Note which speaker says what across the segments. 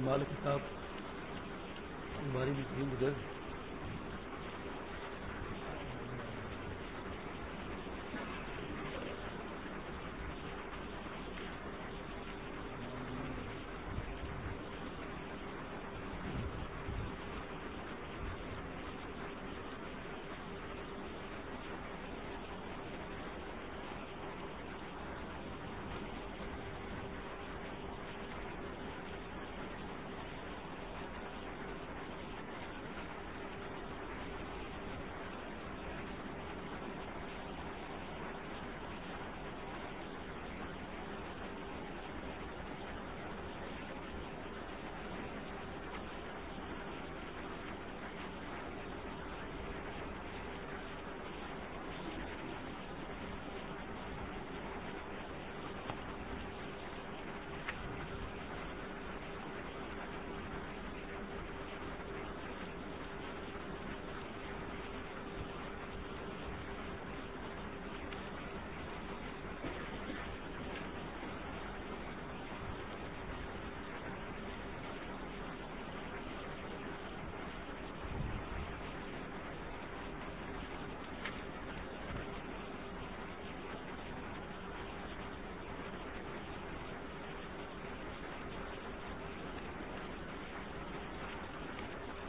Speaker 1: مال کتاب ہماری بھی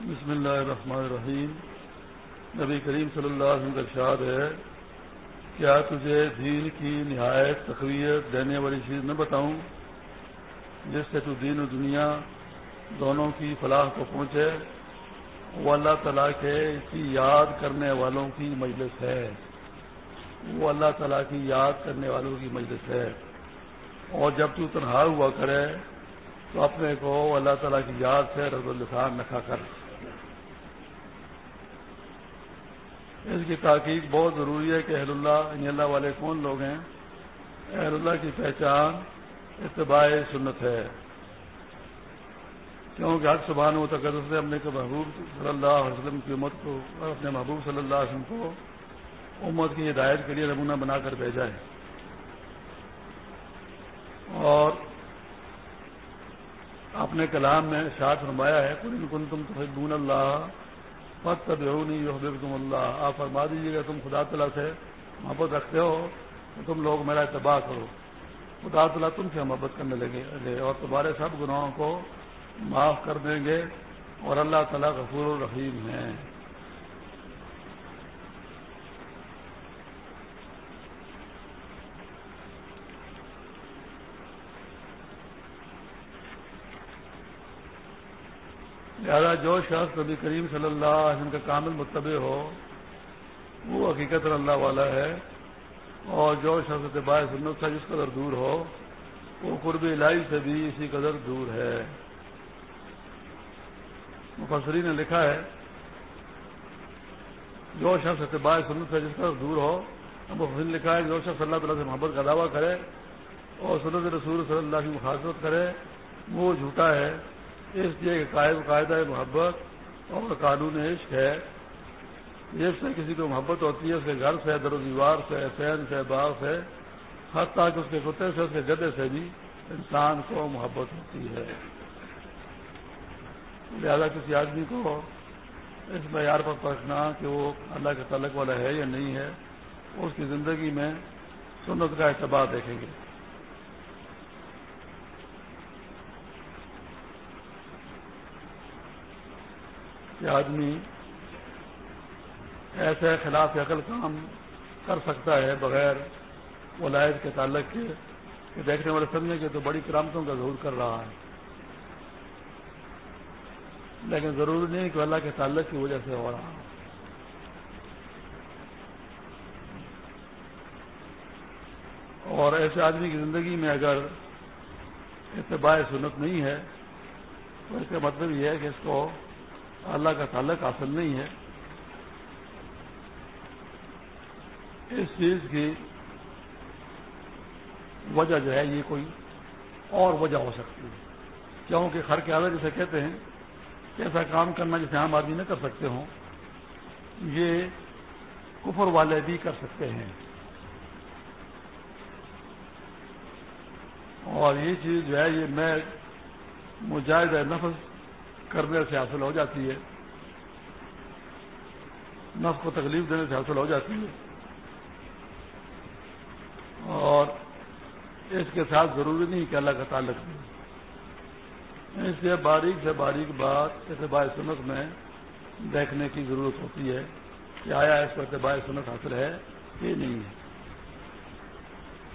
Speaker 1: بسم اللہ الرحمن الرحیم۔ نبی کریم صلی اللہ علیہ وسلم کا ارشاد ہے کیا تجھے دین کی نہایت تقویت دینے والی چیز نہ بتاؤں جس سے تو دین و دنیا دونوں کی فلاح کو پہنچے؟ وہ اللہ تعالیٰ کے اس کی یاد کرنے والوں کی مجلس ہے۔ وہ اللہ تعالیٰ کی یاد کرنے والوں کی مجلس ہے۔ اور جب تو تنہا ہوا کرے تو اپنے کو اللہ تعالیٰ کی یاد سے رض السان نکھا کر۔ اس کی تحقیق بہت ضروری ہے کہ اہل اللہ یعنی اللہ والے کون لوگ ہیں؟ اہل اللہ کی پہچان اتباع سنت ہے۔ کیونکہ حق سبحان و تقدس سے اپنے محبوب صلی اللہ علیہ وسلم کی امت کو، اپنے محبوب صلی اللہ علیہ وسلم کو امت کی ہدایت کے لیے نمونہ بنا کر بھیجا ہے۔ اور اپنے کلام میں شاد فرمایا ہے کن تم تو اللہ مت دے نہیں تم اللہ۔ آپ فرما دیجیے گا، تم خدا تعالیٰ سے محبت رکھتے ہو تو تم لوگ میرا اتباع کرو۔ خدا تعالیٰ تم سے محبت کرنے لگے اور تمہارے سب گناہوں کو معاف کر دیں گے اور اللہ تعالیٰ غفور الرحیم ہیں لہٰذا جو شخص نبی کریم صلی اللہ علیہ وسلم کا کامل متبع ہو، وہ حقیقت اللہ والا ہے۔ اور جو شخص اتباع سنت سے جس قدر دور ہو، وہ قرب الہی سے بھی اسی قدر دور ہے۔ مفسری نے لکھا ہے، جو شخص اتباع سنت سے جس قدر دور ہو مفسر نے لکھا ہے، جو شخص اللہ تعالیٰ سے محبت کا دعویٰ کرے اور سنت رسول صلی اللہ کی مخاصت کرے، وہ جھوٹا ہے۔ اس لیے کہ قائد قاعدہ محبت اور قانون عشق ہے۔ جس سے کسی کو محبت ہوتی ہے، اس کے گھر سے، در و دیوار سے سین سے، باغ سے، حتیٰ کہ اس کے کتے سے، اس کے گدے سے بھی انسان کو محبت ہوتی ہے۔ لہذا کسی آدمی کو اس معیار پر پرکھنا کہ وہ اللہ کے تعلق والا ہے یا نہیں ہے، اس کی زندگی میں سنت کا اعتبار دیکھیں گے۔ کہ آدمی ایسے خلاف عقل کام کر سکتا ہے بغیر ولائد کے تعلق کے کہ دیکھنے والے سمجھیں کہ تو بڑی کرامتوں کا ضرور کر رہا ہے۔ لیکن ضروری نہیں کہ اللہ کے تعلق کی وجہ سے ہو رہا ہو اور ایسے آدمی کی زندگی میں اگر اتباع سنت نہیں ہے تو اس کا مطلب یہ ہے کہ اس کو اللہ کا تعلق حاصل نہیں ہے۔ اس چیز کی وجہ جو ہے یہ کوئی اور وجہ ہو سکتی ہے۔ کیونکہ خر کے آدھا جسے کہتے ہیں کہ ایسا کام کرنا جسے عام آدمی نہ کر سکتے ہوں، یہ کفر والے بھی کر سکتے ہیں۔ اور یہ چیز جو ہے یہ میں مجاہد نفس کرنے سے حاصل ہو جاتی ہے۔ نفس کو تکلیف دینے سے حاصل ہو جاتی ہے۔ اور اس کے ساتھ ضروری نہیں کہ اللہ کا تعلق نہیں اس لیے باریک سے باریک بات اتباع سنت میں دیکھنے کی ضرورت ہوتی ہے کہ آیا اس کو اتباع سنت حاصل ہے کہ نہیں ہے۔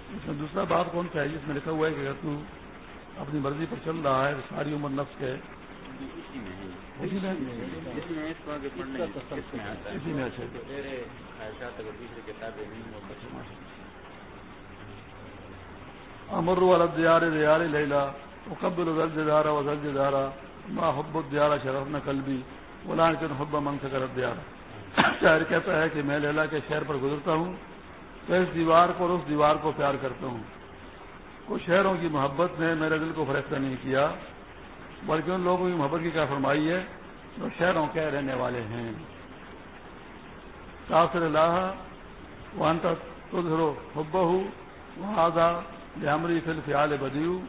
Speaker 1: اس میں دوسرا بات کون سا ہے؟ جس میں لکھا ہوا ہے کہ اگر تو اپنی مرضی پر چل رہا ہے، ساری عمر نفس کے اسی میں امر والا دیار دیار لیلا مقبل غرض دارا و غرض دارا ما حب الدیارہ شرف نہ کلبی بلان کن حب من سے کرت دیارا شاعر کہتا ہے کہ میں لیلا کے شہر پر گزرتا ہوں تو اس دیوار کو اور اس دیوار کو پیار کرتا ہوں۔ کچھ شہروں کی محبت نے میرے دل کو فریفتہ نہیں کیا۔ بلکہ ان لوگوں کی محبت کی کیا فرمائی ہے؟ جو شہروں کے رہنے والے ہیں۔ تاثر اللہ وہاں تک تجھرو حب ہوں وہاں جامری فل فیال بدیو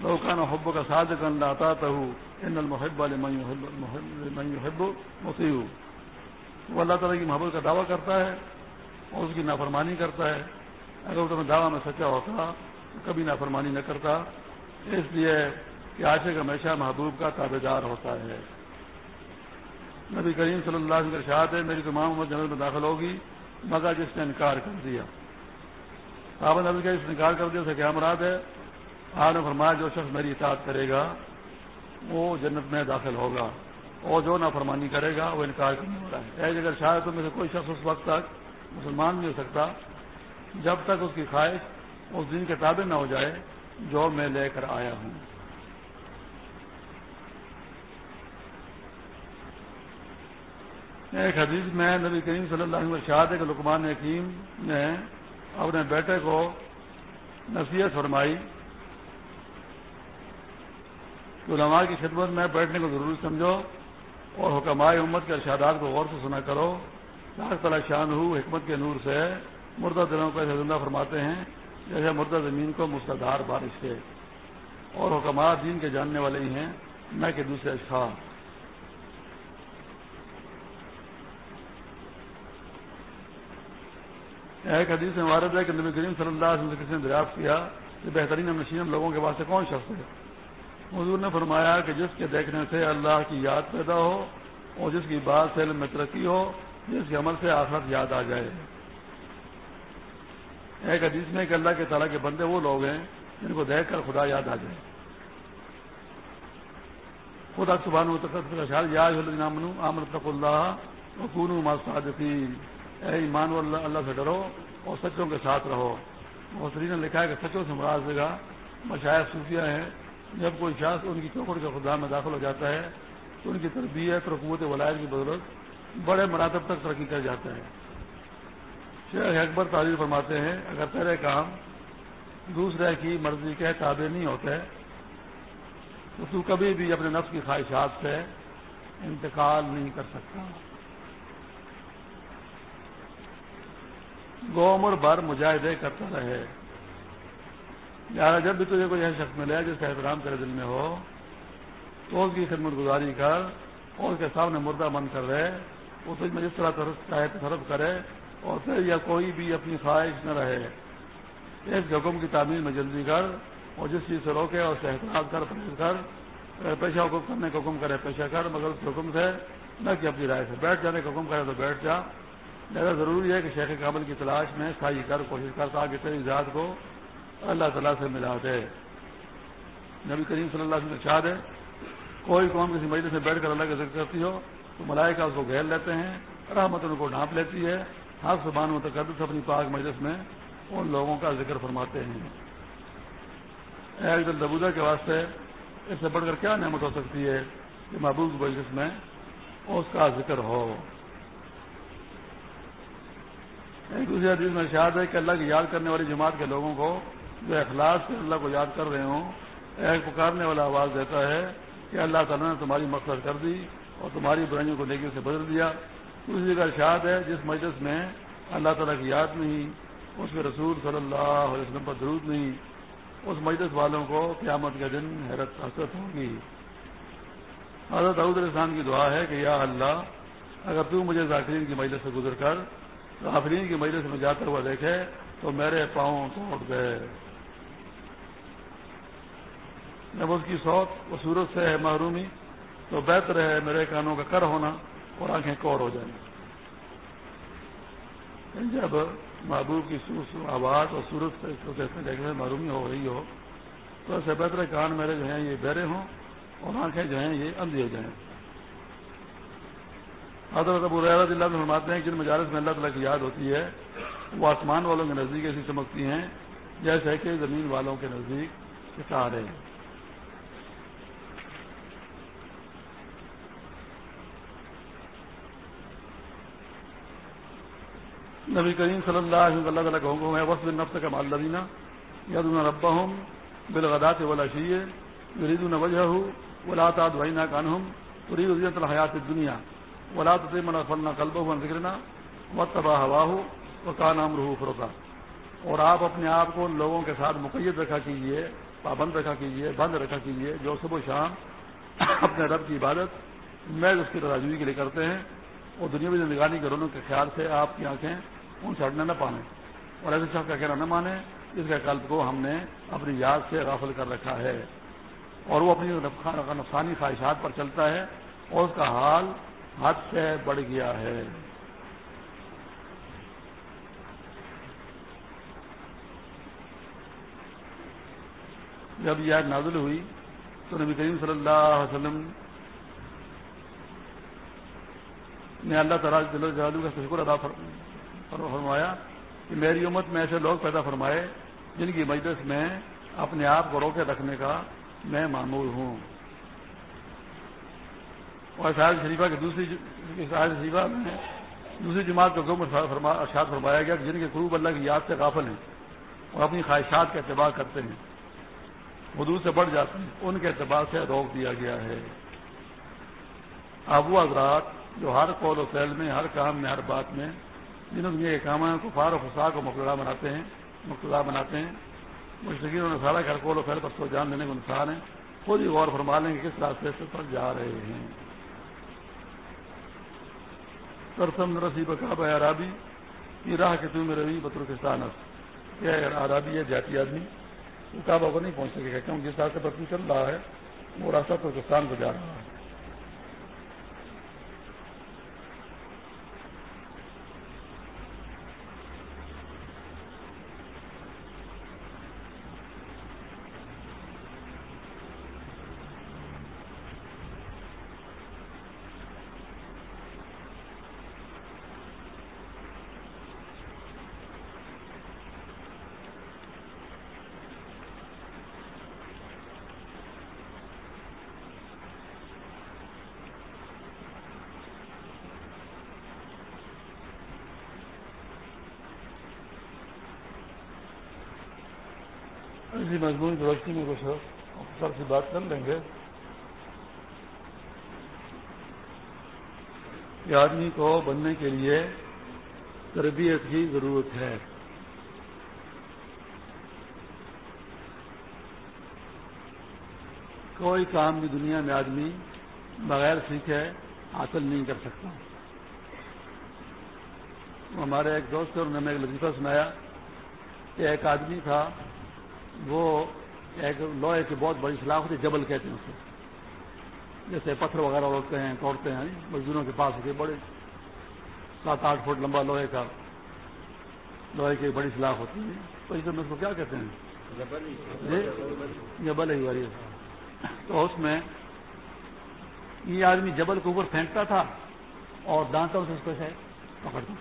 Speaker 1: لوکان حب کا ساد کن لاتا تو ان المحب والے محب متی وہ اللہ تعالیٰ کی محبت کا دعویٰ کرتا ہے اور اس کی نافرمانی کرتا ہے۔ اگر تمہیں دعویٰ میں سچا ہوتا، تو کبھی نافرمانی نہ کرتا۔ اس لیے کہ عاشق ہمیشہ محبوب کا تابے دار ہوتا ہے۔ نبی کریم صلی اللہ علیہ شاہد ہے میری تمام عمر جنرل میں داخل ہوگی، مگر جس نے انکار کر دیا۔ صحابہ نبی کا اس نے انکار کر دیا اسے کیا مراد ہے؟ آپ نے فرمایا، جو شخص میری اطاعت کرے گا، وہ جنت میں داخل ہوگا، اور جو نافرمانی کرے گا، وہ انکار کرنے والا ہے۔ اگر شاید میں سے کوئی شخص اس وقت تک مسلمان نہیں ہو سکتا، جب تک اس کی خواہش اس دن کے تابع نہ ہو جائے، جو میں لے کر آیا ہوں۔ ایک حدیث میں نبی کریم صلی اللہ علیہ شاہد کے لکمان حکیم نے اپنے بیٹے کو نصیحت فرمائی کہ علماء کی خدمت میں بیٹھنے کو ضروری سمجھو اور حکمائے امت کے ارشادات کو غور سے سنا کرو۔ تعالیٰ شان ہو، حکمت کے نور سے۔ مردہ دلوں کو ایسے زندہ فرماتے ہیں جیسے مردہ زمین کو مستدار بارش سے۔ اور حکمات دین کے جاننے والے ہی ہیں، نہ کہ دوسرے اشخاص ایک حدیث میں وارد ہے کہ نبی کریم صلی اللہ علیہ وسلم کسی نے دریافت کیا کہ بہترین نشین لوگوں کے واسطے کون شخص ہے؟ حضور نے فرمایا کہ جس کے دیکھنے سے اللہ کی یاد پیدا ہو اور جس کی بات سے علم میں ترقی ہو، جس کے عمل سے آخرت یاد آ جائے۔ ایک حدیث میں کہ اللہ کے تعالیٰ کے بندے وہ لوگ ہیں جن کو دیکھ کر خدا یاد آ جائے۔ خدا سبحان خیال یاد عامر تق اللہ وکون صادقین اے ایمان اللہ اللہ سے ڈرو اور سچوں کے ساتھ رہو۔ محسری نے لکھا ہے کہ سچوں سے مراد جگہ مشاعر صوفیہ ہیں۔ جب کوئی شاخ ان کی چوکڑ کے خدا میں داخل ہو جاتا ہے، تو ان کی تربیت اور قوت ولائد کی بدولت بڑے مراتب تک ترقی کر جاتا ہے۔ شیخ اکبر تعریف فرماتے ہیں، اگر تیرے کام دوسرے کی مرضی کے تابع نہیں ہوتے، تو تو کبھی بھی اپنے نفس کی خواہشات سے انتقال نہیں کر سکتا۔ گومر بھر مجاہدے کرتا رہے۔ لہٰذا جب بھی تجھے کوئی ایسا شخص ملے جس کا احترام کرے دل میں ہو، تو اس کی خدمت گزاری کر اور اس کے سامنے مردہ بند کر رہے۔ وہ تجھ میں جس طرح چاہے تصرف کرے اور پھر یا کوئی بھی اپنی خواہش نہ رہے۔ اس حکم کی تعمیر میں جلدی کر اور جس چیز سے روکے اور اس سے احتیاط کر، پرہیز کر۔ پیشہ حکم کرنے کا حکم کرے، پیشہ کر، مگر اس حکم سے نہ کہ اپنی رائے سے بیٹھ جانے کا حکم کرے تو بیٹھ جا۔ لہٰذا ضروری ہے کہ شیخ کابل کی تلاش میں سائی کر، کوشش کر تاکہ تیری ذات کو اللہ تعالیٰ سے ملا دے۔ نبی کریم صلی اللہ علیہ وسلم شاد ہے، کوئی قوم کسی مجلس میں بیٹھ کر اللہ کا ذکر کرتی ہو تو ملائکہ اس کو گھیر لیتے ہیں، رحمت ان کو ڈھانپ لیتی ہے۔ ہاتھ زبان متقدس اپنی پاک مجلس میں ان لوگوں کا ذکر فرماتے ہیں۔ ایک دل دبودہ کے واسطے اس سے بڑھ کر کیا نعمت ہو سکتی ہے کہ محبوب مجلس میں اس کا ذکر ہو؟ ایک دوسری حدیث میں شاد ہے کہ اللہ کی یاد کرنے والی جماعت کے لوگوں کو جو اخلاص سے اللہ کو یاد کر رہے ہوں، ایک پکارنے والا آواز دیتا ہے کہ اللہ تعالیٰ نے تمہاری مقصد کر دی اور تمہاری برائیوں کو نیکی سے بدل دیا۔ دوسری کا ارشاد ہے جس مجلس میں اللہ تعالیٰ کی یاد نہیں، اس کے رسول صلی اللہ علیہ وسلم پر درود نہیں، اس مجلس والوں کو قیامت کے دن حیرت حسرت ہوگی حضرت علیہ السلام کی دعا ہے کہ یا اللہ، اگر تو مجھے ذاکرین کی مجلس سے گزر کر آفرین کی مجلس میں جاتا ہوا دیکھے تو میرے پاؤں توڑ گئے۔ جب اس کی سوت و صورت سے ہے محرومی، تو بہتر ہے میرے کانوں کا کر ہونا اور آنکھیں کور ہو جائیں۔ جب محبوب کی آواز اور صورت سے دیکھنے محرومی ہو رہی ہو، تو ایسے بہتر کان میرے جو ہیں یہ بہرے ہوں اور آنکھیں جو ہیں یہ اندھی ہو جائیں۔ حضرت ابو رضی اللہ فرماتے ہیں کہ جن مجالس میں اللہ تعالیٰ کی یاد ہوتی ہے، وہ آسمان والوں کے نزدیک ایسی چمکتی ہیں جیسے کہ زمین والوں کے نزدیک ستارے۔ نبی کریم صلی اللہ علیہ اللہ تعالیٰ کا ہے وسط نفس کا مالدینہ یاد ربا ہوں بالغدات ولا شیے ورید الوجہ ہوں ولا تعد کان ہوں ورید الحیات دنیا ولا تمنا فلنا کلب ہو ذکرنا و تباہ ہوا ہو وہ کا نام روح فروخا اور آپ اپنے آپ کو ان لوگوں کے ساتھ مقید رکھا کیجیے پابند رکھا کیجیے بند رکھا کیجیے جو صبح و شام اپنے رب کی عبادت میں اس کی تراجوی کے لیے کرتے ہیں۔ اور دنیا زندگانی کے رونوں کے خیال سے آپ کی آنکھیں ان سے ہٹنے نہ پانے۔ اور ایسے شخص کا کہنا نہ مانے اس کے قلب کو ہم نے اپنی یاد سے غافل کر رکھا ہے۔ اور وہ اپنی نفسانی خواہشات پر چلتا ہے اور اس کا حال حد سے بڑھ گیا ہے۔ جب یہ نازل ہوئی تو نبی کریم صلی اللہ علیہ وسلم نے اللہ تعالیٰ جلالو کا شکر ادا فرمایا کہ میری امت میں ایسے لوگ پیدا فرمائے جن کی مجلس میں اپنے آپ کو روکے رکھنے کا میں معمول ہوں۔ اور شاہد شریفہ کی دوسری شاہد شریفہ میں دوسری جماعت کو گم ارشاد فرمایا گیا کہ جن کے قروب اللہ کی یاد سے غافل ہیں اور اپنی خواہشات کا اعتبار کرتے ہیں حدود سے بڑھ جاتے ہیں، ان کے اعتبار سے روک دیا گیا ہے۔ آبو حضرات جو ہر قول و فیل میں، ہر کام میں، ہر بات میں جنہوں نے یہ کام ہے کفار و فسا کو مقدرہ بناتے ہیں مقتدا بناتے ہیں۔ مشرقین نے سارا ہر قول و فیل پر سو جان دینے کو نقصان ہے خود ہی غور فرما لیں کہ کس راستے سے پر جا رہے ہیں۔ ترسم رسی بکاب عرابی، یہ راہ کے تم روی بطرکستان یہ عرابی ہے، جاتی آدمی، وہ کعبہ کو نہیں پہنچ سکے گا، کیونکہ جس راستے پر چل رہا ہے، وہ راستہ ترکستان کو جا رہا ہے۔ اسی کی روشنی میں کچھ سر سے بات کر لیں گے۔ کہ آدمی کو بننے کے لیے تربیت کی ضرورت ہے۔ کوئی کام بھی دنیا میں آدمی بغیر سیکھے حاصل نہیں کر سکتا۔ ہمارے ایک دوست نے ہمیں ایک لطیفہ سنایا کہ ایک آدمی تھا وہ ایک لوہے کی بہت بڑی سلاخ ہوتی جبل کہتے ہیں اسے۔ جیسے پتھر وغیرہ اڑتے ہیں توڑتے ہیں مزدوروں کے پاس ہوتے بڑے۔ سات آٹھ فٹ لمبا لوہے کا لوہے کی بڑی سلاخ ہوتی ہے۔ تو اس میں اس کو کیا کہتے ہیں؟ جبل ہی۔ والی تو اس میں یہ آدمی جبل کے اوپر پھینکتا تھا اور دانتوں سے اس کو پکڑتا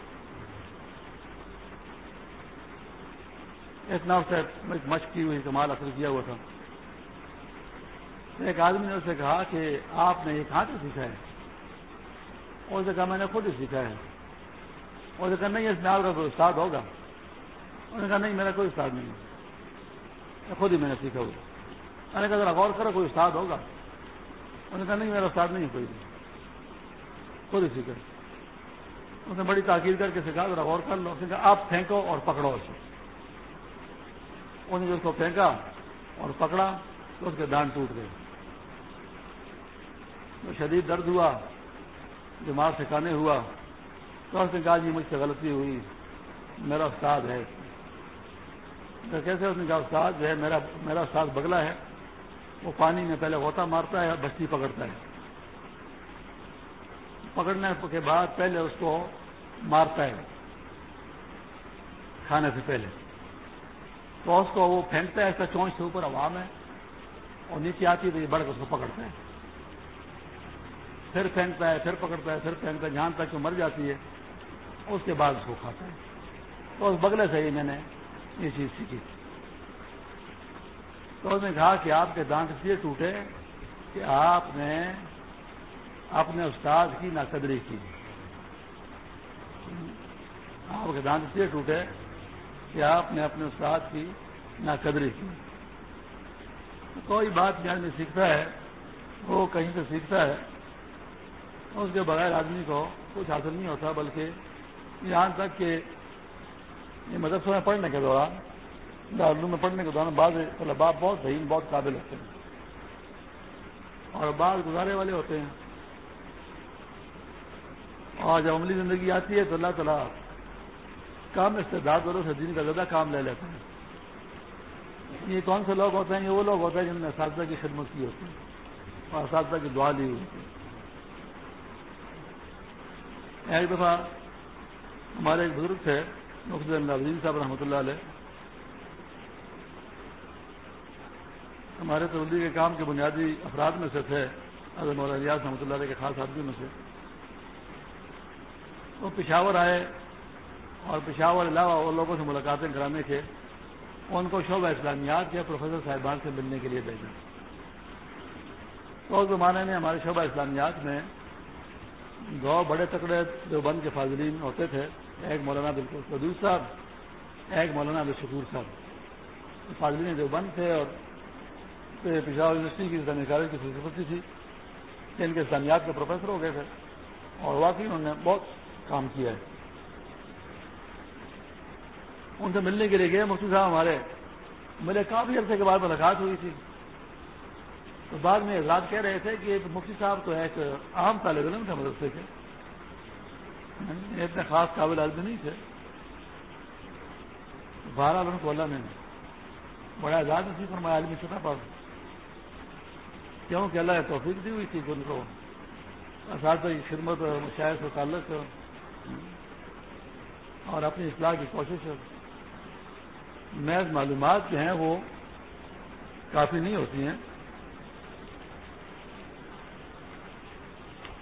Speaker 1: اتنا اس سے مشق کی ہوئی کمال اثر کیا ہوا تھا۔ ایک آدمی نے اسے کہا کہ آپ نے یہ کہاں سے سیکھا ہے۔ اور اسے کہا میں نے خود ہی سیکھا ہے۔ اور اسے کہا نہیں، اس میں آپ کا کوئی استاد ہوگا۔ انہوں نے کہا نہیں، میرا کوئی استاد نہیں ہے۔ خود ہی میں نے سیکھا ہوا۔ میں نے کہا ذرا غور کرو، کوئی استاد ہوگا۔ انہوں نے کہا نہیں، میرا استاد نہیں ہے، کوئی خود ہی سیکھا اس نے بڑی تاکیر کر کے سکھا ذرا غور کر لو۔ اس نے کہا آپ پھینکو اور پکڑو اسے۔ انہوں نے اس کو پھینکا اور پکڑا تو اس کے دان ٹوٹ گئے۔ تو شدید درد ہوا، دماغ سے کانے ہوا۔ تو اس نے کہا جی مجھ سے غلطی ہوئی، میرا استاد ہے۔ تو کیسے اس نے کہا، استاد جو ہے، میرا میرا استاد بگلا ہے۔ وہ پانی میں پہلے غوطہ مارتا ہے اور بستی پکڑتا ہے۔ پکڑنے کے بعد پہلے اس کو مارتا ہے، کھانے سے پہلے۔ تو اس کو وہ پھینکتا ہے ایسا چونچ سے اوپر عوام ہے اور نیچے آتی ہے تو یہ بڑھ کے اس کو پکڑتا ہے۔ پھر پھینکتا ہے، پھر پکڑتا ہے، پھر پھینکتا ہے، جہاں تک وہ مر جاتی ہے، اس کے بعد اس کو کھاتا ہے۔ تو اس بگلے سے ہی میں نے یہ چیز سیکھی۔ تو اس نے کہا کہ آپ کے دانت اس لیے ٹوٹے کہ آپ نے اپنے استاد کی ناقدری کی۔ آپ کے دانت اس لیے ٹوٹے کہ آپ نے اپنے استاد کی ناقدری کی۔ کوئی بات جہاں میں سیکھتا ہے، وہ کہیں سے سیکھتا ہے۔ اس کے بغیر آدمی کو کچھ حاصل نہیں ہوتا، بلکہ یہاں تک کہ یہ مدرسوں میں پڑھنے کے دوران دارالو میں پڑھنے کے دوران بعض طلباء بہت ذہین، بہت قابل ہوتے ہیں۔ اور بعض گزارے والے ہوتے ہیں۔ اور جب عملی زندگی آتی ہے تو اللہ تعالیٰ کام استعداد والوں سے دن کا زیادہ کام لے لیتے ہیں۔ یہ کون سے لوگ ہوتے ہیں؟ یہ وہ لوگ ہوتے ہیں جنہوں نے اساتذہ کی خدمت کی ہوتی ہے اور اساتذہ کی دعا لی ہوئی ہے۔ ایک دفعہ ہمارے ایک بزرگ تھے، مفتی اللہ عظیم صاحب رحمۃ اللہ علیہ۔ ہمارے تبدیلی کے کام کے بنیادی افراد میں سے تھے اعظم ریاض رحمۃ اللہ علیہ کے خاص آدمی میں سے۔ وہ پشاور آئے۔ اور پشاور علاوہ اور لوگوں سے ملاقاتیں کرانے کے ان کو شعبہ اسلامیات کے پروفیسر صاحبان سے ملنے کے لیے بھیجا۔ تو اس زمانے میں ہمارے شعبہ اسلامیات میں دو بڑے تکڑے دیوبند کے فاضرین ہوتے تھے، ایک مولانا بالکل قدوس صاحب، ایک مولانا عبدالشکور صاحب۔ فاضرین دیوبند تھے اور پشاور یونیورسٹی کی کالج کی فلسفتی تھی، ان کے اسلامیات کے پروفیسر ہو گئے تھے اور واقعی انہوں نے بہت کام کیا ہے۔ ان سے ملنے کے لیے گئے، مفتی صاحب ہمارے۔ میرے کافی عرصے کے بعد ملاقات ہوئی تھی۔ تو بعد میں اعزاز کہہ رہے تھے کہ مفتی صاحب تو ایک عام طالب علم تھے مدرسے کے۔ یعنی اتنے خاص قابل آدمی نہیں تھے۔ بارہ لوگوں کو اللہ نے۔ بڑا اعزاز نہیں فرمایا، عالمی سطح پر۔ کیوں کہ اللہ نے توفیق دی ہوئی تھی کہ ان کو اساتذہ کی خدمت شاعر سے تعلق اور اپنی اصلاح کی کوشش محض معلومات جو ہیں وہ کافی نہیں ہوتی ہیں۔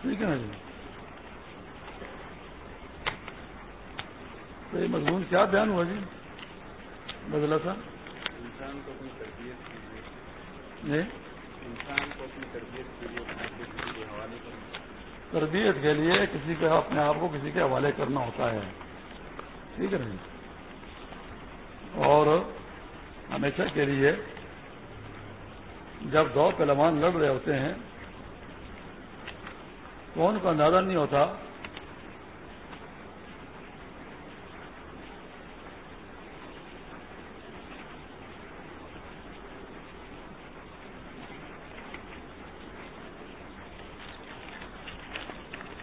Speaker 1: ٹھیک ہے نا جی؟ تو یہ مضمون کیا بیان ہوا جی؟ بدلا تھا
Speaker 2: انسان کو اپنی تربیت کے لیے
Speaker 1: جی۔
Speaker 2: انسان کو اپنی تربیت کے لیے حوالے کرنا۔
Speaker 1: تربیت کے لیے کسی کا اپنے آپ کو کسی کے حوالے کرنا ہوتا ہے۔ ٹھیک ہے نا جی؟ اور ہمیشہ کے لیے جب دو پہلوان لڑ رہے ہوتے ہیں تو ان کا اندازہ نہیں ہوتا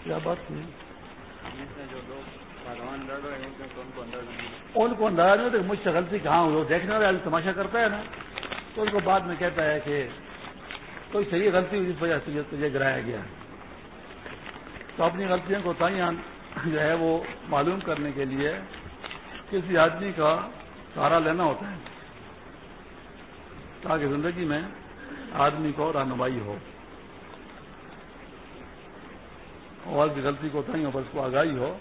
Speaker 1: کیا بات
Speaker 2: نہیں ان کو
Speaker 1: اندازہ نہیں ہوتا مجھ سے غلطی کہاں ہو دیکھنے والا تماشا کرتا ہے نا، تو ان کو بعد میں کہتا ہے کہ کوئی صحیح غلطی ہوئی جس وجہ سے تجھے گرایا گیا۔ تو اپنی غلطیوں کو جو ہے وہ معلوم کرنے کے لیے کسی آدمی کا سہارا لینا ہوتا ہے تاکہ زندگی میں آدمی کو رہنمائی ہو۔ اور غلطی کو تھی پر اس کو آگاہی ہو۔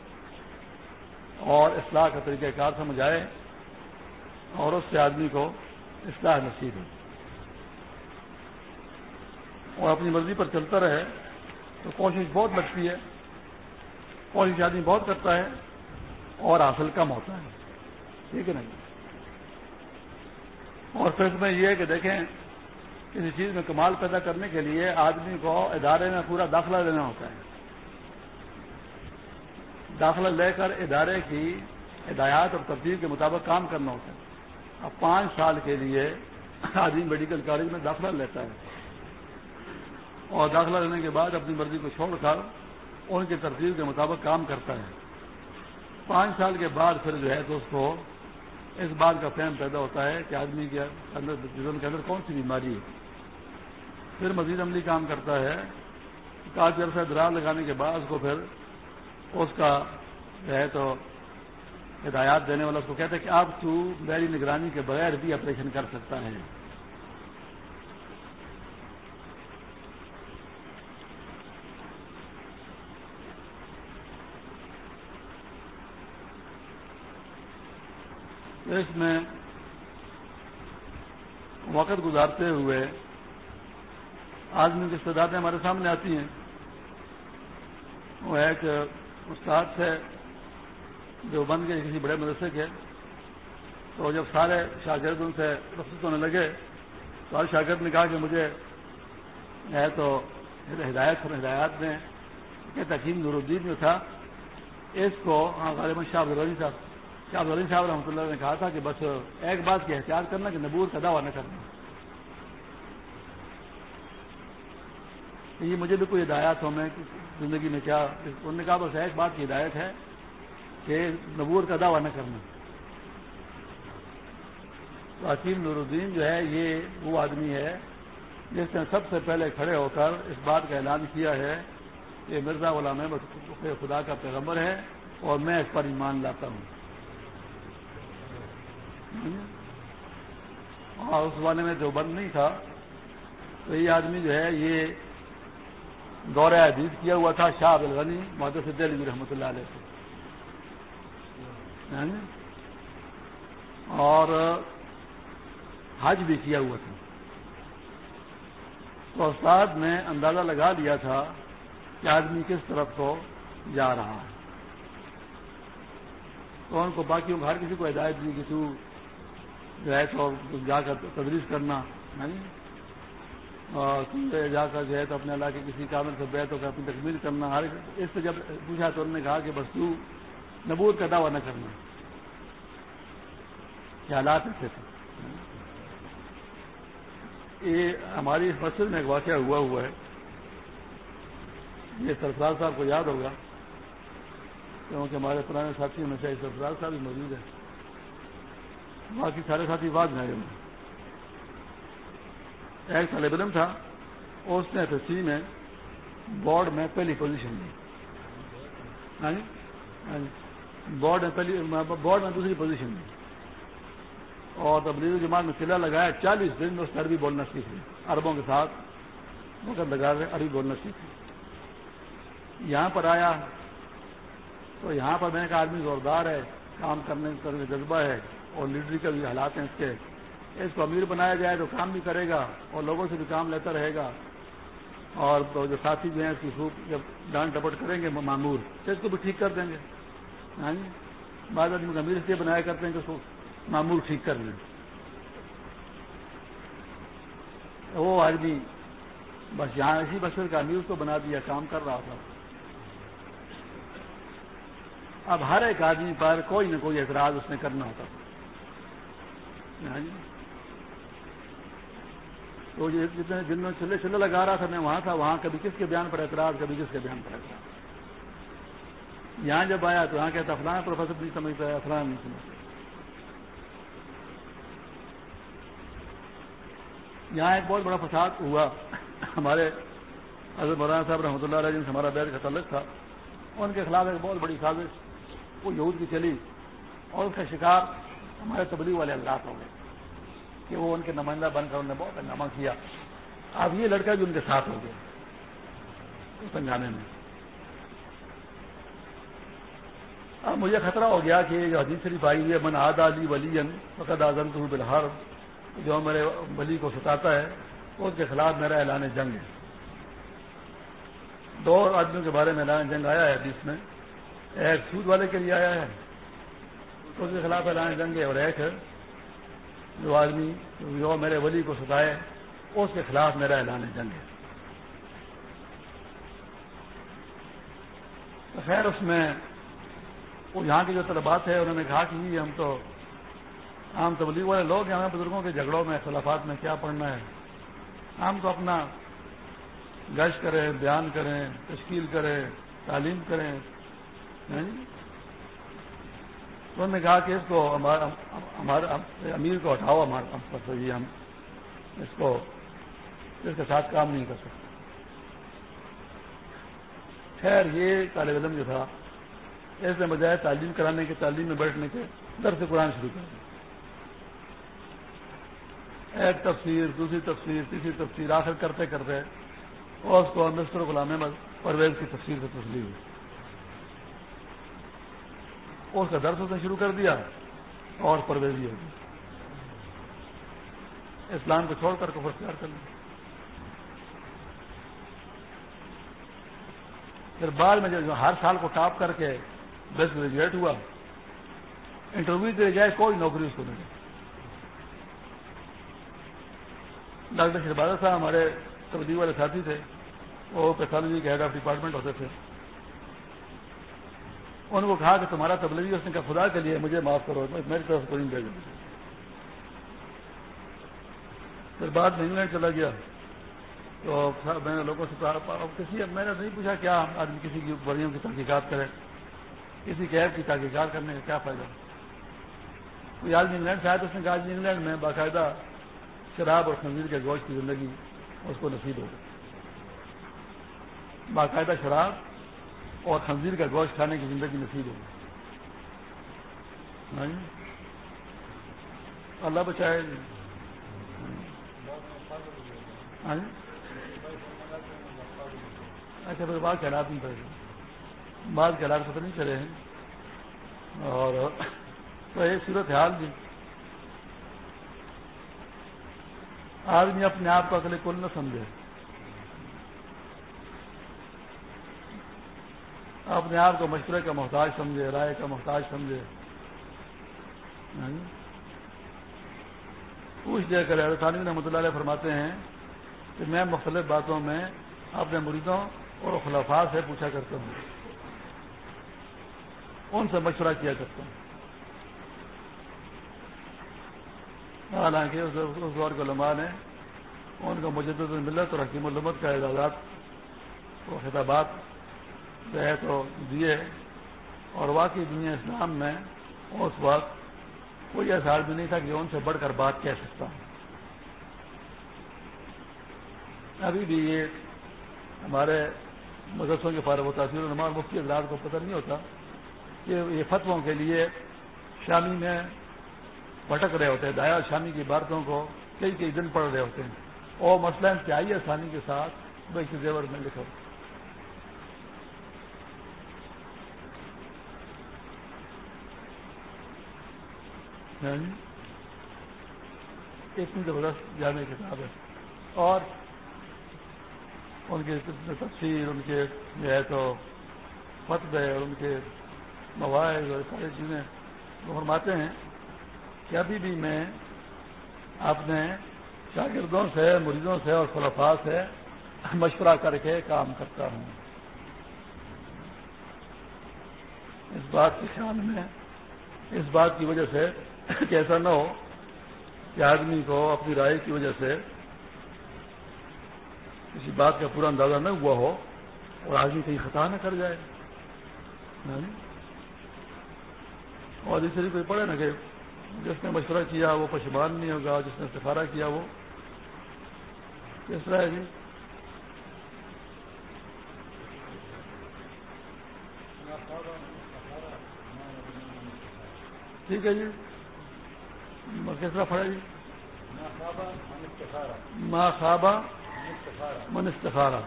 Speaker 1: اور اصلاح کا طریقہ کار سمجھ آئے اور اس سے آدمی کو اصلاح نصیب ہو۔ اور اپنی مرضی پر چلتا رہے تو کوشش بہت لگتی ہے۔ کوشش آدمی بہت کرتا ہے اور حاصل کم ہوتا ہے۔ ٹھیک ہے نا جی؟ اور پھر اس میں یہ ہے کہ دیکھیں، کسی چیز میں کمال پیدا کرنے کے لیے آدمی کو ادارے میں پورا داخلہ لینا ہوتا ہے۔ داخلہ لے کر ادارے کی ہدایات اور تبدیل کے مطابق کام کرنا ہوتا ہے۔ اب پانچ سال کے لیے آدمی میڈیکل کالج میں داخلہ لیتا ہے۔ اور داخلہ لینے کے بعد اپنی مرضی کو چھوڑ کر ان کی ترتیب کے مطابق کام کرتا ہے۔ پانچ سال کے بعد پھر جو ہے تو اس کو اس بات کا فہم پیدا ہوتا ہے کہ آدمی کے اندر، جسم کے اندر کون سی بیماری ہے۔ پھر مزید عملی کام کرتا ہے۔ کافی عرصہ درار لگانے کے بعد اس کو پھر اس کا جو ہے تو ہدایات دینے والا اس کو کہتا ہے کہ آپ تو میری نگرانی کے بغیر بھی آپریشن کر سکتا ہے۔ اس میں وقت گزارتے ہوئے آدمی کی استدادیں ہمارے سامنے آتی ہیں۔ وہ ایک استاد سے جو بن گئے کسی بڑے مدرسے کے، تو جب سارے شاگرد ان سے رخصت ہونے لگے، تو ہر شاگرد نے کہا کہ مجھے ہے تو ہدایت ہدایات میں کہ تقیم نور الدین جو تھا، اس کو ہاں غالباً شاہ عبدالعلی صاحب، شاہ عبدالعلی صاحب رحمۃ اللہ نے کہا تھا کہ بس ایک بات کی احتیاط کرنا کہ نبور کا دعویٰ نہ کرنا۔ یہ مجھے بھی کوئی ہدایات ہو میں زندگی میں کیا انہوں نے کہا بس ایک بات کی ہدایت ہے کہ نبور کا دعویٰ نہ کرنا۔ تو حکیم نور الدین جو ہے، یہ وہ آدمی ہے جس نے سب سے پہلے کھڑے ہو کر اس بات کا اعلان کیا ہے کہ مرزا غلام احمد خدا کا پیغمبر ہے اور میں اس پر ایمان لاتا ہوں۔ اور اس زمانے میں جو بند نہیں تھا، تو یہ آدمی جو ہے، یہ دورہ حدیث کیا ہوا تھا، شاہ الغنی محدود علی رحمۃ اللہ علیہ سے یعنی؟ اور حج بھی کیا ہوا تھا۔ تو استاد نے اندازہ لگا دیا تھا کہ آدمی کس طرف کو جا رہا ہے۔ تو ان کو باقیوں کو ہر کسی کو ہدایت دی کہ تو جو ہے تو جا کر تدریس کرنا یعنی؟ جا کر جو ہے تو اپنے علاقے کسی کامل سے بیت ہو کر اپنی تکمیل کرنا، ہر اس سے جب پوچھا تو انہوں نے کہا کہ بس تو نبوت کا دعویٰ نہ کرنا۔ کیا حالات ایسے تھے۔ یہ ہماری اس مسجد میں ایک واقعہ ہوا ہوا ہے۔ یہ سرفراز صاحب کو یاد ہوگا۔ کیونکہ ہمارے پرانے ساتھیوں میں سے سرفراز صاحب بھی موجود ہے باقی سارے ساتھی بعد میں آئے۔ ہوئے ایک طالب علم تھا، اس نے ایس سی میں بورڈ میں پہلی پوزیشن لی بورڈ میں پہلی بورڈ میں دوسری پوزیشن لی اور تبلیغ جماعت میں قلعہ لگایا، چالیس دن میں اس نے عربی بولنا سیکھ لی عربوں کے ساتھ مگر لگا رہے عربی بولنا سیکھ لی یہاں پر آیا، تو یہاں پر میں نے کہا، آدمی زوردار ہے، کام کرنے کا جذبہ ہے اور لیڈری کا بھی حالات ہیں اس کے۔ اس کو امیر بنایا جائے تو کام بھی کرے گا اور لوگوں سے بھی کام لیتا رہے گا۔ اور جو ساتھی جو ہیں اس کی خوب جب ڈانٹ ڈپٹ کریں گے معمول تو اس کو بھی ٹھیک کر دیں گے۔ ہاں جی؟ بعض آدمی امیر اس لیے بنایا کرتے ہیں کہ اس کو معمول ٹھیک کر لیں۔ وہ آدمی بس یہاں اسی بسر کا امیر کو بنا دیا، کام کر رہا تھا۔ اب ہر ایک آدمی پر کوئی نہ کوئی اعتراض اس نے کرنا ہوتا۔ تھا تو جتنے جن میں چلے چلے لگا رہا تھا، میں وہاں تھا، وہاں کبھی کس کے بیان پر اعتراض، کبھی کس کے بیان پر اعتراض۔ یہاں جب آیا تو یہاں کہتا، فلاں پروفیسر نہیں سمجھتا ہے، فلاں نہیں سمجھتا یہاں ایک بہت بڑا فساد ہوا۔ ہمارے حضرت مولانا صاحب رحمۃ اللہ علیہ جن سے ہمارا بیت کا تعلق تھا، ان کے خلاف ایک بہت بڑی سازش، وہ یہود کی چلی اور اس کا شکار ہمارے تبلیغ والے اللہ ہو گئے۔ کہ وہ ان کے نمائندہ بن کر انہوں نے بہت ہنگامہ کیا۔ اب یہ لڑکا بھی ان کے ساتھ ہو گیا۔ سمجھانے میں۔ اب مجھے خطرہ ہو گیا کہ جو حدیث شریف آئی ہے، من آد علی ولی فقد اعظم تو بلحر جو میرے ولی کو ستاتا ہے اس کے خلاف میرا اعلان جنگ ہے۔ دو آدمیوں کے بارے میں اعلان جنگ آیا ہے حدیث میں۔ ایک سود والے کے لیے آیا ہے۔ اس کے خلاف اعلان جنگ ہے اور ایک جو آدمی جو میرے ولی کو ستائے، اس کے خلاف میرا اعلان جنگ ہے۔ تو خیر، اس میں وہ یہاں کی جو طلبات ہے انہوں نے کہا کہ ہم تو عام تبلیغ والے لوگ ہیں، ہمیں بزرگوں کے جھگڑوں میں اختلافات میں کیا پڑھنا ہے۔ ہم تو اپنا گشت کریں، بیان کریں، تشکیل کریں، تعلیم کریں یعنی انہوں نے کہا کہ اس کو ہمارے امیر کو ہٹاؤ ہمارے جی ہم اس کو اس کے ساتھ کام نہیں کر سکتے۔ خیر، یہ طالب علم جو تھا، اس نے بجائے تعلیم کرانے کے، تعلیم میں بیٹھنے کے در سے قرآن شروع کر دیا۔ ایک تفسیر، دوسری تفسیر، تیسری تفسیر، آخر کرتے کرتے اور اس کو مستر غلام احمد پرویز کی تفسیر سے تسلیم۔ ہوئی اس کا درس سے شروع کر دیا اور پرویزی ہو گئی اسلام کو چھوڑ کر کو اختیار کر لیا۔ پھر بعد میں جو ہر سال کو ٹاپ کر کے بیسٹ گریجویٹ ہوا انٹرویو دے جائے کوئی نوکری اس کو ملے ڈاکٹر شہبازہ صاحب ہمارے تبدیل والے ساتھی تھے، وہ پیتھالوجی کے ہیڈ آف ڈپارٹمنٹ ہوتے تھے۔ ان کو کہا کہ تمہارا تبلیغی اس نے کہا، خدا کے لیے مجھے معاف کرو میری طرف کو نہیں بھیج پھر بعد میں انگلینڈ چلا گیا۔ تو میں نے لوگوں سے کہا کسی میں نے نہیں پوچھا کیا آدمی کسی کی بڑیوں کی تحقیقات کرے، کسی کیب کی تحقیقات کرنے کا کیا فائدہ؟ کوئی آدمی انگلینڈ سے آیا تو اس نے کہا جی، انگلینڈ میں باقاعدہ شراب اور خنزیر کے گوشت کی زندگی اس کو نصیب ہو گئی۔ باقاعدہ شراب اور خنزیر کا گوشت کھانے کی زندگی نصیب ہو گئی۔ اللہ بچائے۔ اچھا پھر بعض کے حالات نہیں پڑے۔ بعض کے حالات پتہ نہیں چلے ہیں۔ اور تو یہ صورت حال بھی۔ آدمی اپنے آپ کو اگلے کل نہ سمجھے۔ اپنے آپ کو مشورے کا محتاج سمجھے، رائے کا محتاج سمجھے۔ پوچھ دے کر رحمۃ اللہ علیہ فرماتے ہیں کہ میں مختلف باتوں میں اپنے مریدوں اور خلافات سے پوچھا کرتا ہوں۔ ان سے مشورہ کیا کرتا ہوں۔ حالانکہ اس دور کے علماء نے ان کو مجدد ملت اور حکیم الامت کا اعزازات اور خطابات جو ہے تو دیے اور واقعی دنیا اسلام میں اس وقت کوئی ایسا بھی نہیں تھا کہ ان سے بڑھ کر بات کہہ سکتا۔ ہوں ابھی بھی یہ ہمارے مدرسوں کے فارغ و تاثیر نماز مفتی حضرات کو پتہ نہیں ہوتا کہ یہ فتووں کے لیے شامی میں بھٹک رہے ہوتے ہیں، دایا شامی کی عبارتوں کو کئی کئی دن پڑھ رہے ہوتے ہیں۔ اور مسئلہ انتہائی آسانی کے ساتھ؟ بھائی زیور میں لکھا۔ یعنی اتنی زبردست جامع کتاب ہے۔ اور ان کے تفصیل ان کے جو ہے تو فتبے اور ان کے مواعظ اور ساری چیزیں فرماتے ہیں کہ ابھی بھی میں اپنے شاگردوں سے، مریضوں سے اور خلفاء سے مشورہ کر کے کام کرتا ہوں۔ اس بات کے خیال میں، اس بات کی وجہ سے کہ ایسا نہ ہو کہ آدمی کو اپنی رائے کی وجہ سے کسی بات کا پورا اندازہ نہ ہوا ہو اور آدمی کہیں خطا نہ کر جائے۔ یعنی اور اس طریقے کوئی پڑھے نا کہ جس نے مشورہ کیا وہ پشمان نہیں ہوگا، جس نے سفارہ کیا وہ۔ کس طرح ہے جی۔ ٹھیک ہے جی۔ کس طرح پڑھا جی۔ ماں خوابہ من استخارہ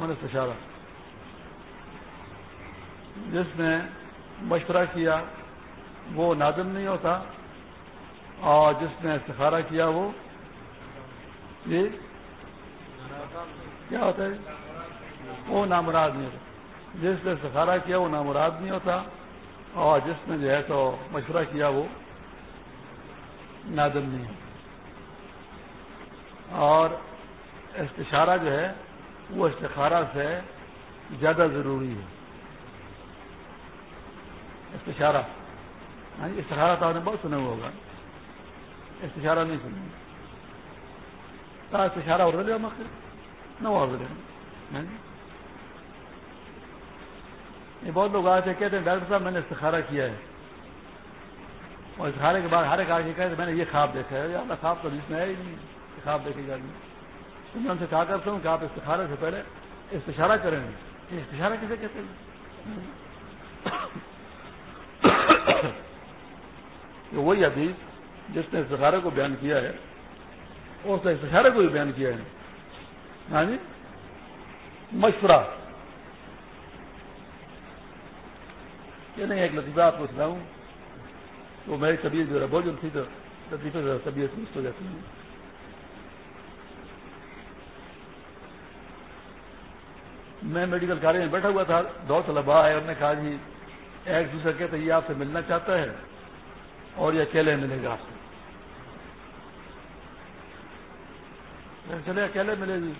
Speaker 1: من استخارہ جس نے مشورہ کیا وہ نادم نہیں ہوتا۔ اور جس نے استخارہ کیا وہ جی؟ کیا ہوتا ہے؟ وہ نامراد نہیں ہوتا۔ جس نے استخارہ کیا وہ نامراد نہیں ہوتا۔ اور جس نے جو ہے تو مشورہ کیا وہ نادم نہیں ہوتا اور استشارہ جو ہے وہ استخارہ سے زیادہ ضروری ہے۔ استشارہ۔ ہاں جی، استخارہ تو آپ نے بہت سنا ہوا ہوگا۔ استشارہ نہیں سنا استشارہ اور لے مکر نہ اور ہاں جی۔ یہ بہت لوگ آتے کہتے ہیں، ڈاکٹر صاحب، میں نے استخارہ کیا ہے۔ اور استخارے کے بعد ہر ایک آگے کہتے میں نے یہ خواب دیکھا ہے۔ اللہ خواب تو جس میں ہے ہی نہیں خواب دیکھے گا نہیں تو میں ان سے کہا کرتا ہوں کہ آپ استخارے سے پہلے استشارہ کریں۔ گے استشارہ کسے کہتے ہیں؟ وہی حدیث جس نے استخارے کو بیان کیا ہے، اور اس نے استخارے کو بھی بیان کیا ہے۔ ہاں جی؟ مشورہ۔ یہ نہیں، ایک لطیفہ آپ کو سناؤں۔ تو میری طبیعت جو ہے، بہت تھی تو لطیفے طبیعت درست ہو جاتی ہے میں میڈیکل کالج میں بیٹھا ہوا تھا، دو طلبا آئے، انہوں نے کہا جی ایک دوسرے کہتے یہ آپ سے ملنا چاہتا ہے اور یہ اکیلے ملے گا آپ سے۔ چلے اکیلے ملے جی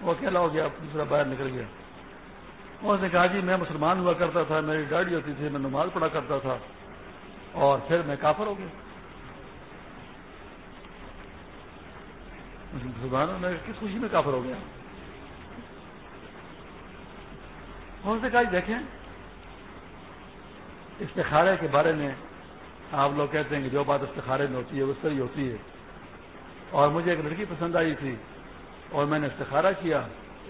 Speaker 1: وہ اکیلا ہو گیا، دوسرا باہر نکل گیا۔ اس نے کہا جی میں مسلمان ہوا کرتا تھا، میری گاڑی ہوتی تھی، میں نماز پڑھا کرتا تھا، اور پھر میں کافر ہو گیا۔ مسلمان میں کس خوشی میں کافر ہو گیا؟ اس نے کہا جی دیکھیں، استخارے کے بارے میں آپ لوگ کہتے ہیں کہ جو بات استخارے میں ہوتی ہے اس طرح ہی ہوتی ہے۔ اور مجھے ایک لڑکی پسند آئی تھی اور میں نے استخارہ کیا۔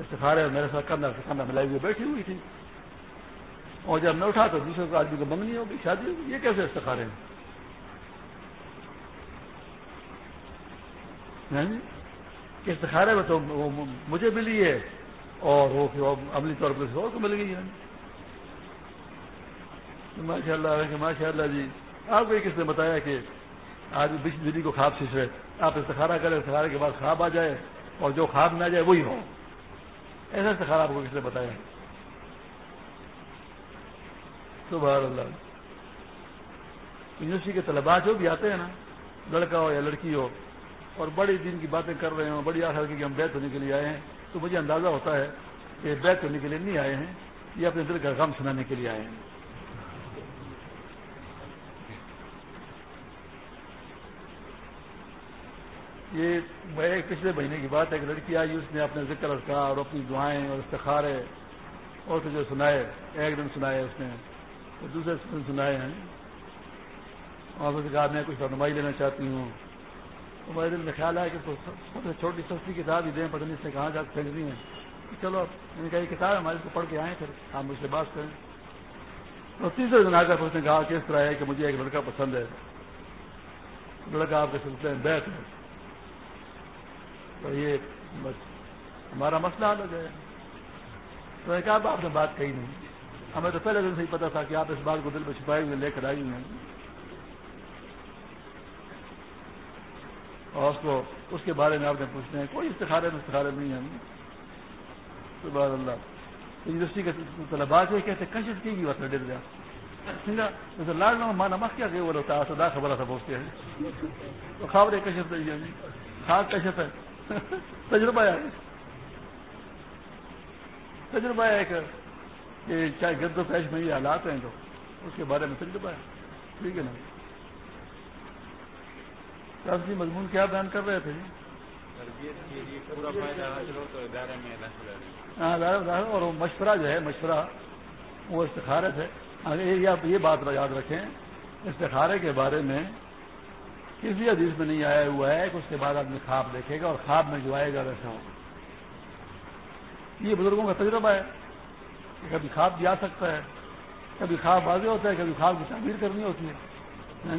Speaker 1: استخارے میرے ساتھ کندھا سے کندھا ملائی ہوئی بیٹھی ہوئی تھی۔ اور جب میں اٹھا تو دوسرے کو آدمی کو منگنی ہوگی شادی ہوگی یہ کیسے استخارے ہیں؟ یعنی استخارے میں تو مجھے ملی ہے اور وہ عملی طور پر اور کو مل گئی ہے۔ ماشاء اللہ ماشاء اللہ جی آپ کو کس نے بتایا کہ آج بش دلی کو خواب سیچ رہے، آپ استخارہ کریں، استخارے کے بعد خواب آ جائے اور جو خواب نہ جائے وہی ہو۔ ایسا استخارہ آپ کو کس نے بتایا۔ سبحان اللہ۔ یونیورسٹی کے طلبا جو بھی آتے ہیں نا، لڑکا ہو یا لڑکی ہو، اور بڑی دن کی باتیں کر رہے ہوں، بڑی آخر کی کہ ہم بیت ہونے کے لیے آئے ہیں، تو مجھے اندازہ ہوتا ہے کہ بیت ہونے کے لیے نہیں آئے ہیں، یہ اپنے دل کا غم سنانے کے لیے آئے ہیں۔ یہ میں پچھلے مہینے کی بات ہے کہ لڑکی آئی، اس نے اپنے ذکر، اذکار اور اپنی دعائیں اور استخارے اور جو سنائے، ایک دن سنائے اس نے، اور دوسرے دن سنائے ہیں۔ اور اس کہا میں کچھ رہنمائی لینا چاہتی ہوں۔ تو میرے دل میں خیال ہے کہ سب سے چھوٹی سستی کتاب ہی دیں، پتہ نہیں اس نے کہاں جا کے پھینک دی ہیں۔ چلو میں نے کہا یہ کتاب ہمارے کو پڑھ کے آئیں، پھر آپ مجھ سے بات کریں۔ اور تیسرے دن آ کر اس نے کہا کہ اس طرح ہے کہ مجھے ایک لڑکا پسند ہے۔ لڑکا آپ کے سلسلے میں بیٹھ ہے۔ تو یہ بس ہمارا مسئلہ حل ہو جائے۔ تو نے کہا آپ نے بات کہی نہیں۔ ہمیں تو پہلے دن سے ہی پتا تھا کہ آپ اس بات کو دل میں چھپائے ہوئے لے کر آئی ہوئی ہیں۔ اور اس کو اس کے بارے میں آپ نے پوچھنا ہے۔ کوئی استخارے میں استخارے نہیں ہے سبحان اللہ۔ یونیورسٹی کے طلبا سے کہتے کشش کی گئی وقت ڈر گیا جیسے لاڈ نام مانا مخ کیا کہ وہ ہوتا ہے خبر تھا پہنچتے ہیں تو خبریں کشش نہیں ہے۔ خاص کشش ہے۔ تجربہ ہے۔ تجربہ ہے کہ چاہے گرد و پیش میں یہ حالات ہیں تو اس کے بارے میں تجربہ ہے۔ ٹھیک ہے نا؟ مضمون کیا بیان کر رہے تھے؟ جی ہاں اور وہ مشورہ جو ہے مشورہ وہ استخارت ہے یہ بات یاد رکھیں استخارے کے بارے میں کسی حدیث میں نہیں آیا ہوا ہے کہ اس کے بعد آدمی خواب دیکھے گا اور خواب میں جو آئے گا ویسا ہوگا۔ یہ بزرگوں کا تجربہ ہے کہ کبھی خواب بھی آ سکتا ہے، کبھی خواب واضح ہوتا ہے، کبھی خواب کی تعمیر کرنی ہوتی ہے۔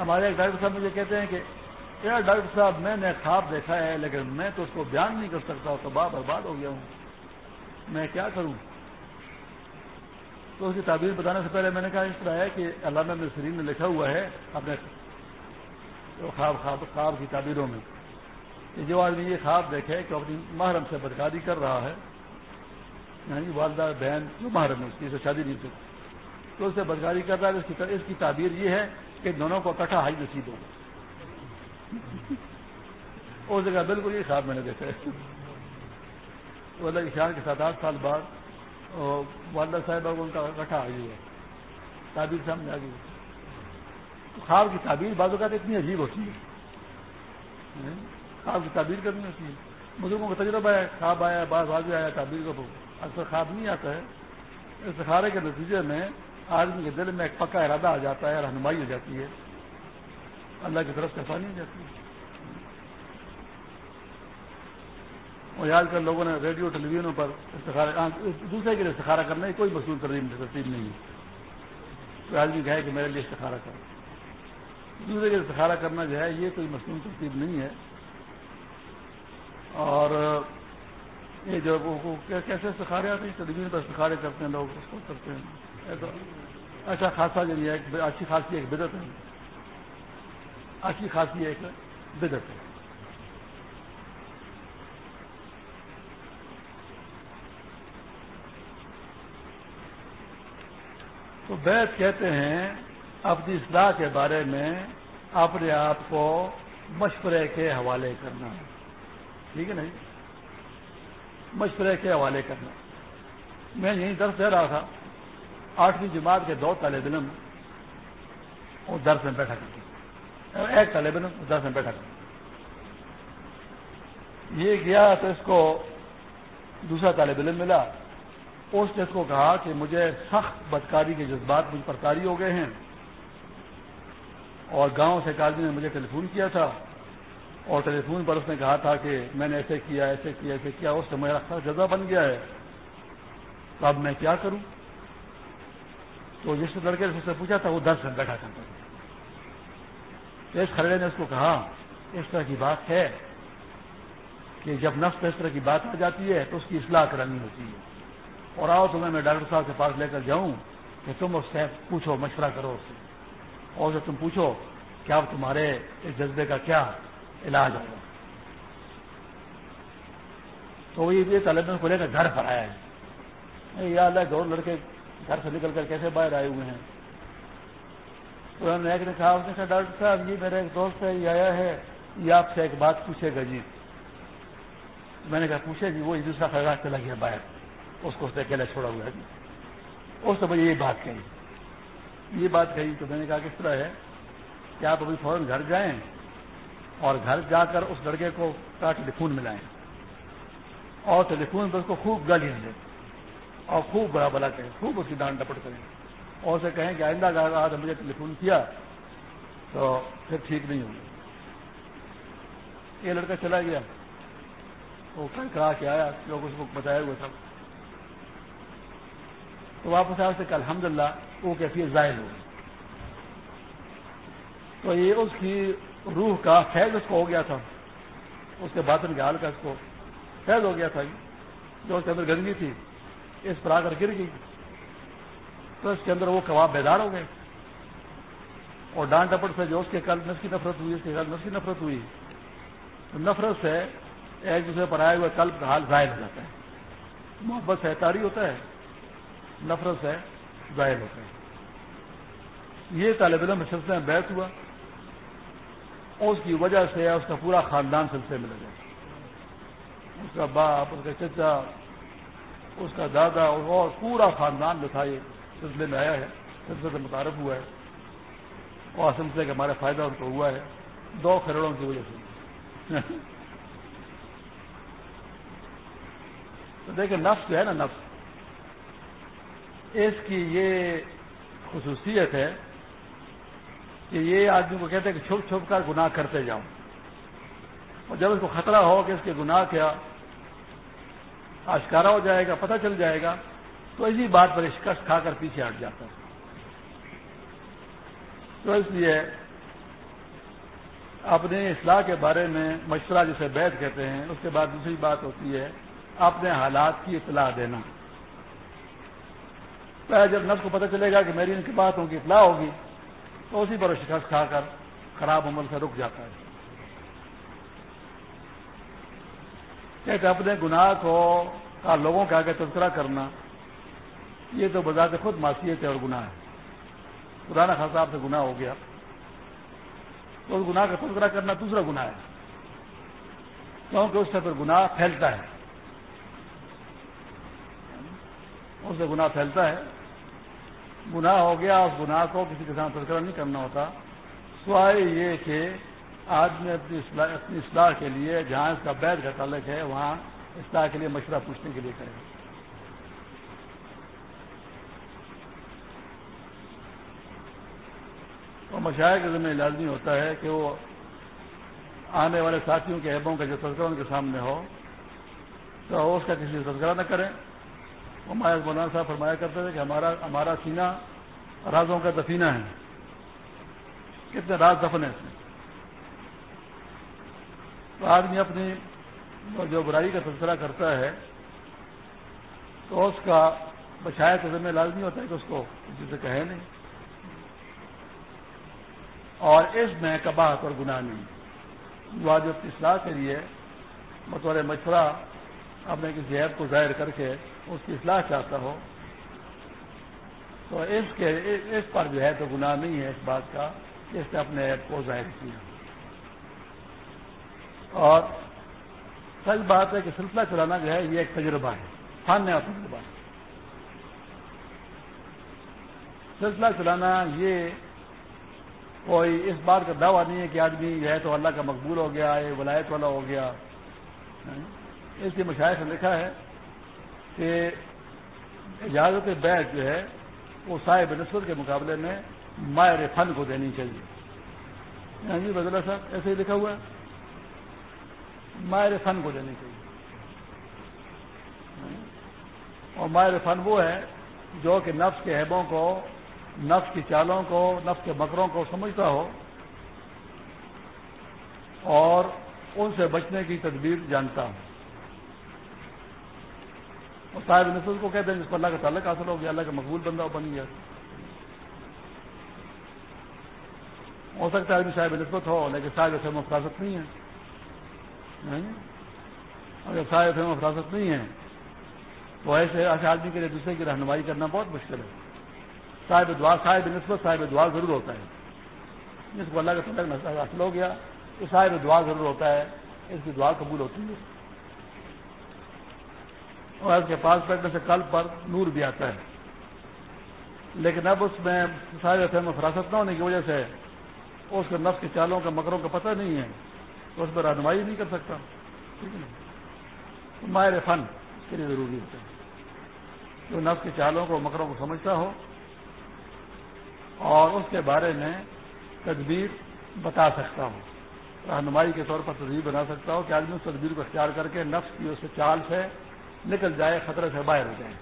Speaker 1: ہمارے ایک ڈاکٹر صاحب مجھے کہتے ہیں کہ یار ڈاکٹر صاحب، میں نے خواب دیکھا ہے، لیکن میں تو اس کو بیان نہیں کر سکتا تو باب برباد ہو گیا ہوں۔ میں کیا کروں؟ تو اس کی تعبیر بتانے سے پہلے میں نے کہا، اس طرح ہے کہ علامہ سرین نے لکھا ہوا ہے اپنے خواب خواب خواب کی تعبیروں میں۔ کہ جو آدمی یہ خواب دیکھے کہ اپنی محرم سے بدکاری کر رہا ہے یعنی والدہ، بہن، جو محرم ہے، اس کی شادی نہیں سکتی تو اس سے بدکاری کر رہا ہے، اس کی تعبیر یہ ہے کہ دونوں کو کٹھا ہائی نصیب ہوگا اس جگہ بالکل یہ خواب میں نے دیکھا ہے۔ تو شان کے سات آٹھ سال بعد والدہ صاحبہ کو ان کا کٹھا آ گیا تعبیر سامنے آ گئی خواب کی تعبیر بعض اوقات اتنی عجیب ہوتی ہے۔ خواب کی تعبیر کرنی ہوتی ہے۔ بزرگوں کا تجربہ ہے، خواب آیا، بعض واضح آیا تعبیر کو۔ اکثر خواب نہیں آتا ہے۔ اس کے نتیجے میں آدمی کے دل میں ایک پکا ارادہ آ جاتا ہے، رہنمائی ہو جاتی ہے۔ اللہ کی طرف سے آسانی ہو جاتی ہے۔ اور آج کل لوگوں نے ریڈیو ٹیلی ویژنوں پر ہاں، دوسرے کے لیے استخارہ کرنا ہے کوئی مصنوع ترتیب نہیں ہے۔ کوئی آدمی کہے کہ میرے لیے استخارہ کر دوسرے کے لیے استخارہ کرنا جو ہے، یہ کوئی مصنوع ترتیب نہیں ہے۔ اور یہ جو کیسے سکھارے آتے ہیں؟ ٹیلی ویژن پر سکھارے کرتے ہیں لوگ، اس کو کرتے ہیں۔ اچھا خاصا جو ہے اچھی خاصی ایک بدت ہے۔ اچھی خاصی ایک بدت ہے۔ تو بیت کہتے ہیں، اپنی اصلاح کے بارے میں اپنے آپ کو مشورے کے حوالے کرنا۔ ٹھیک ہے نا مشورے کے حوالے کرنا۔ میں یہیں درس دے رہا تھا، آٹھویں جماعت کے دو طالب علم اور درس میں بیٹھا کرتے ایک طالب علم درس میں بیٹھا کرتے یہ گیا تو اس کو دوسرا طالب علم ملا۔ اس نے اس کو کہا کہ مجھے سخت بدکاری کے جذبات مجھ پر کاری ہو گئے ہیں۔ اور گاؤں سے ایک آدمی نے مجھے ٹیلی فون کیا تھا۔ اور ٹیلی فون پر اس نے کہا تھا کہ میں نے ایسے کیا ایسے کیا ایسے کیا، اس سے میرا سخت جذبہ بن گیا ہے۔ تو اب میں کیا کروں؟ تو جس لڑکے نے اس سے پوچھا تھا، وہ دس میں بیٹھا کرتا تھا۔ اس خرے نے اس کو کہا، اس طرح کی بات ہے کہ جب نفس پہ اس طرح کی بات آ جاتی ہے تو اس کی اصلاح کرانی ہوتی ہے۔ اور آؤ تمہیں میں ڈاکٹر صاحب کے پاس لے کر جاؤں کہ تم اس سے پوچھو، مشورہ کرو اس سے۔ اور تم پوچھو کہ اب تمہارے اس جذبے کا کیا علاج ہوگا؟ تو یہ طالب کو لے کر گھر پر آیا ہے۔ یاد ہے دو لڑکے گھر سے نکل کر کیسے باہر آئے ہوئے ہیں؟ تو انہوں نے ایک نے کہا، اس نے کہا، ڈاکٹر صاحب، یہ میرا ایک دوست ہے، یہ آیا ہے، یہ آپ سے ایک بات پوچھے گا جی۔ میں نے کہا، پوچھے جی وہ دوسرا خراب چلا گیا باہر۔ اس کو اس نے اکیلا چھوڑا ہوا ہے جی۔ اس نے مجھے یہ بات کہی۔ یہ بات کہی تو میں نے کہا کس طرح ہے کہ آپ ابھی فوراً گھر جائیں اور گھر جا کر اس لڑکے کو کا ٹیلی فون ملائیں اور ٹیلی فون پر اس کو خوب گالیاں دیں۔ اور خوب بڑا بلا کریں، خوب اس کی ڈانٹ ڈپٹ کریں۔ اور اسے کہیں کہ آئندہ اگر آج مجھے ٹیلی فون کیا تو پھر ٹھیک نہیں ہوگی یہ لڑکا چلا گیا۔ وہ کہیں کرا کے آیا لوگ اس کو بتایا ہوا تھا۔ تو واپس آیا سے کہ الحمد للہ وہ کیفیت ظاہر ہو گئی. تو یہ اس کی روح کا فیض اس کو ہو گیا تھا۔ اس کے باطن کے حال کا اس کو فیض ہو گیا تھا۔ جو اس کے اندر گندگی تھی، اس پر آ کر گر گئی۔ تو اس کے اندر وہ کباب بیدار ہو گئے۔ اور ڈانٹ ڈپٹ سے جو اس کے کل نس کی نفرت ہوئی، اس کے کل نس کی نفرت ہوئی۔ تو نفرت سے ایک دوسرے پر آئے ہوئے قلب کا حال ظاہر ہو جاتا ہے۔ محبت سے تاری ہوتا ہے۔ نفرت سے ظاہر ہوتا ہے یہ طالب علم سلسلے میں بیت ہوا۔ اس کی وجہ سے اس کا پورا خاندان سلسلے میں لگا۔ اس کا باپ، اس کا چچا، اس کا دادا، اور پورا خاندان جو تھا یہ سلسلے میں آیا ہے، سلسلے سے متعارف ہوا ہے۔ اور سلسلے کا ہمارا فائدہ ان کو ہوا ہے۔ دو کروڑوں کی وجہ سے۔ تو دیکھیں، نفس جو ہے نا، نفس۔ اس کی یہ خصوصیت ہے کہ یہ آدمی کو کہتے ہیں کہ چھپ چھپ کر گناہ کرتے جاؤ اور جب اس کو خطرہ ہو کہ اس کے گناہ کیا آشکارا ہو جائے گا، پتہ چل جائے گا، تو اسی بات پر شکست کھا کر پیچھے ہٹ جاتا ہے۔ تو اس لیے اپنے اصلاح کے بارے میں مشورہ جسے بیت کہتے ہیں، اس کے بعد دوسری بات ہوتی ہے، اپنے حالات کی اطلاع دینا۔ جب نفس کو پتہ چلے گا کہ میری ان کی باتوں کی اطلاع ہوگی، تو اسی پر شکست کھا کر خراب عمل سے رک جاتا ہے۔ کہتے اپنے گناہ کو کا لوگوں کے آگے تذکرہ کرنا، یہ تو بذات خود معصیت ہے اور گناہ ہے۔ پرانا خاص صاحب سے گناہ ہو گیا۔ تو اس گناہ کا تذکرہ کرنا دوسرا گناہ ہے۔ کیونکہ اس سے پھر گناہ پھیلتا ہے۔ اس سے گناہ پھیلتا ہے۔ گناہ ہو گیا، اس گناہ کو کسی کے ساتھ تذکرہ نہیں کرنا ہوتا۔ سوائے یہ کہ آدمی اپنی اپنی اصلاح کے لیے جہاں اس کا بیت کا تعلق ہے، وہاں اصلاح کے لیے مشورہ پوچھنے کے لیے کرے تو مشاعر کے ذمہ لازمی ہوتا ہے کہ وہ آنے والے ساتھیوں کے عیبوں کا جو تذکرہ ان کے سامنے ہو، تو اس کا کسی سے تذکرہ نہ کریں۔ مولانا صاحب فرمایا کرتے تھے کہ ہمارا ہمارا سینہ رازوں کا دفینہ ہے۔ کتنے راز دفن ہے اس میں۔ تو آدمی اپنی جو برائی کا تذکرہ کرتا ہے، تو اس کا بچایا تو ذمہ لازمی ہوتا ہے کہ اس کو کسی سے کہے نہیں۔ اور اس میں کباہت اور گناہ نہیں۔ جو اصلاح کے لیے بطور مشورہ اپنے کسی عیب کو ظاہر کر کے اس کی اصلاح چاہتا ہو تو اس کے اس پر جو ہے تو گناہ نہیں ہے اس بات کا کہ اس نے اپنے عیب کو ظاہر کیا۔ اور سچ بات ہے کہ سلسلہ چلانا جو ہے یہ ایک تجربہ ہے، فن ہے اور تجربہ۔ ہے سلسلہ چلانا یہ کوئی اس بات کا دعویٰ نہیں ہے کہ آدمی جو ہے تو اللہ کا مقبول ہو گیا ہے ولایت والا ہو گیا۔ اس لیے مشاعر سے لکھا ہے کہ اجازت بیت جو ہے وہ صاحب نسبت کے مقابلے میں مائر فن کو دینی چاہیے۔ ہاں جی بدلا صاحب، ایسے ہی لکھا ہوا ہے۔ مائر فن کو دینی چاہیے۔ اور مائر فن وہ ہے جو کہ نفس کے حیبوں کو، نفس کی چالوں کو، نفس کے مکروں کو سمجھتا ہو اور ان سے بچنے کی تدبیر جانتا ہوں اور صاحب نسل کو کہتے ہیں جس پر اللہ کا تعلق حاصل ہو گیا، اللہ کا مقبول بندہ بن گیا۔ ہو سکتا ہے آدمی صاحب نسبت ہو، لیکن صاحب فہم و فراست نہیں ہے۔ اگر صاحب فہم و فراست نہیں ہے، تو ایسے ایسے آدمی کے لیے دوسرے کی رہنمائی کرنا بہت مشکل ہے۔ صاحب دعا، صاحب نسبت صاحب دعا ضرور ہوتا ہے۔ جس کو اللہ کا تعلق حاصل ہو گیا تو صاحب دعا ضرور ہوتا ہے، اس کی دعا قبول ہوتی ہے۔ اور اس کے پاس بیٹھنے سے کل پر نور بھی آتا ہے۔ لیکن اب اس میں سارے فہم و فراست نہ ہونے کی وجہ سے اس کے نفس کے چالوں کا مکروں کا پتہ نہیں ہے۔ تو اس میں رہنمائی نہیں کر سکتا۔ ٹھیک ہے ماہر فن اس کے لیے ضروری ہوتا ہے۔ جو نفس کے چالوں کو مکروں کو سمجھتا ہو اور اس کے بارے میں تدبیر بتا سکتا ہو۔ رہنمائی کے طور پر تدبیر بنا سکتا ہو کہ آدمی اس تدبیر کو اختیار کر کے نفس کی اس چال سے نکل جائے خطرے سے باہر ہو جائے